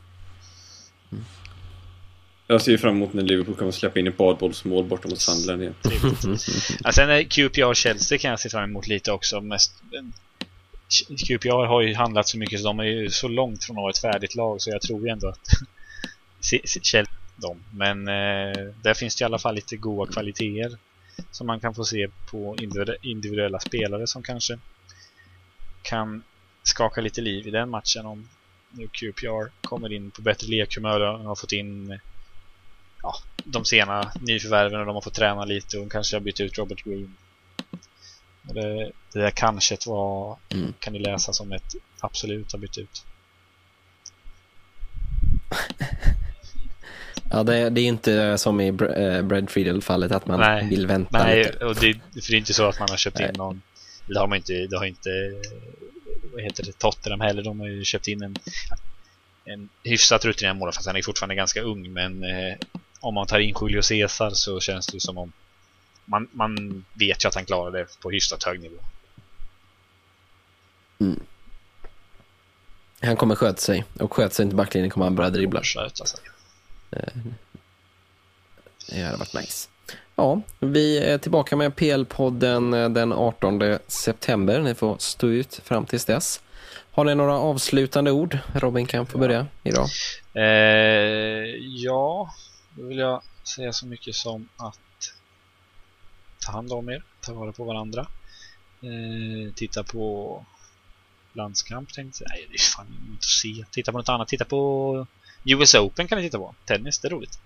Jag ser fram emot när Liverpool kommer släppa in ett badbollsmål borta mot Sunderland igen. [LAUGHS] ja, sen är QPR Chelsea kan jag se fram emot lite också. Mest, QPR har ju handlat så mycket så de är ju så långt från att vara ett färdigt lag så jag tror ju ändå att [LAUGHS] Chelsea dem. Men eh, där finns det i alla fall lite goda kvaliteter som man kan få se på individuella spelare som kanske kan skaka lite liv i den matchen om nu QPR kommer in på bättre lekhumör och har fått in ja, de sena nyförvärven och de har fått träna lite och kanske har bytt ut Robert Green. Det, det där kanske var, mm. kan ni läsa som ett absolut har bytt ut. [LAUGHS] Ja, det, det, är inte som i eh, Brad Friedel-fallet att man Nej. vill vänta Nej, lite. och det, för det är inte så att man har köpt Nej. in någon det har man inte, det har inte vad heter det, Tottenham heller, de har ju köpt in en en hyfsat rutinerad målvakt, han är fortfarande ganska ung men eh, om man tar in Julio Cesar så känns det som om man, man vet ju att han klarar det på hyfsat hög nivå. Mm. Han kommer sköta sig och sköter sig inte backlinjen kommer han börja dribbla. Sköta sig. Eh, det hade varit nice. Ja, vi är tillbaka med PL-podden eh, den 18 september. Ni får stå ut fram tills dess. Har ni några avslutande ord? Robin kan få börja idag. Eh, ja, då vill jag säga så mycket som att ta hand om er, ta vara på varandra. Eh, titta på landskamp tänkte jag. Nej, det är fan inget att se. Titta på något annat. Titta på US Open kan ni titta på. Tennis, det är roligt.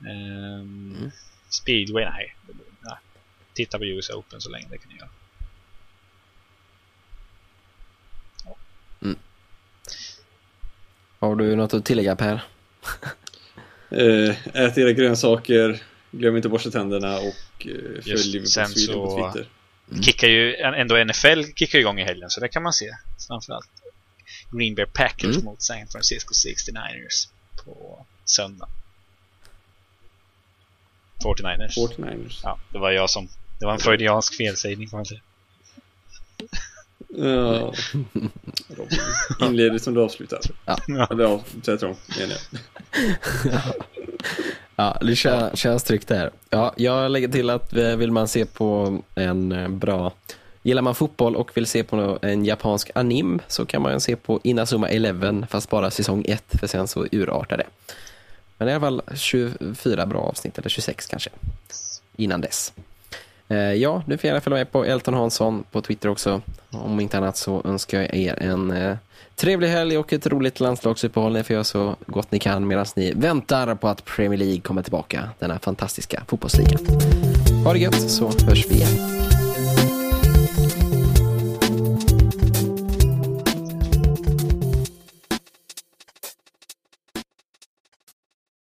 Eh, mm. Speedway, nej. nej. Titta på US Open så länge det kan ni göra. Har du något att tillägga Per? [LAUGHS] Eh, ät era grönsaker, glöm inte borsta tänderna och eh, följ Liverpool Sweden på Twitter. Mm. Kickar ju, ändå NFL kickar igång i helgen så det kan man se. Framförallt Green Bay Packers mm. mot San Francisco 69ers på söndag. 49ers. 49ers. Ja, det var jag som... Det var en freudiansk felsägning kan man säga. Ja. Inleder som du avslutar. Ja. Eller ja, tvärtom menar jag. Ja, det känns, känns tryggt där. Ja, jag lägger till att eh, vill man se på en eh, bra Gillar man fotboll och vill se på en japansk anim så kan man se på Inazuma Eleven fast bara säsong 1 för sen så urartar det. Men i alla fall 24 bra avsnitt eller 26 kanske innan dess. Eh, ja, du får gärna följa med på Elton Hansson på Twitter också. Om inte annat så önskar jag er en eh, trevlig helg och ett roligt landslagsuppehåll. Ni får göra så gott ni kan medan ni väntar på att Premier League kommer tillbaka. Denna fantastiska fotbollsliga. Ha det gött så hörs vi igen.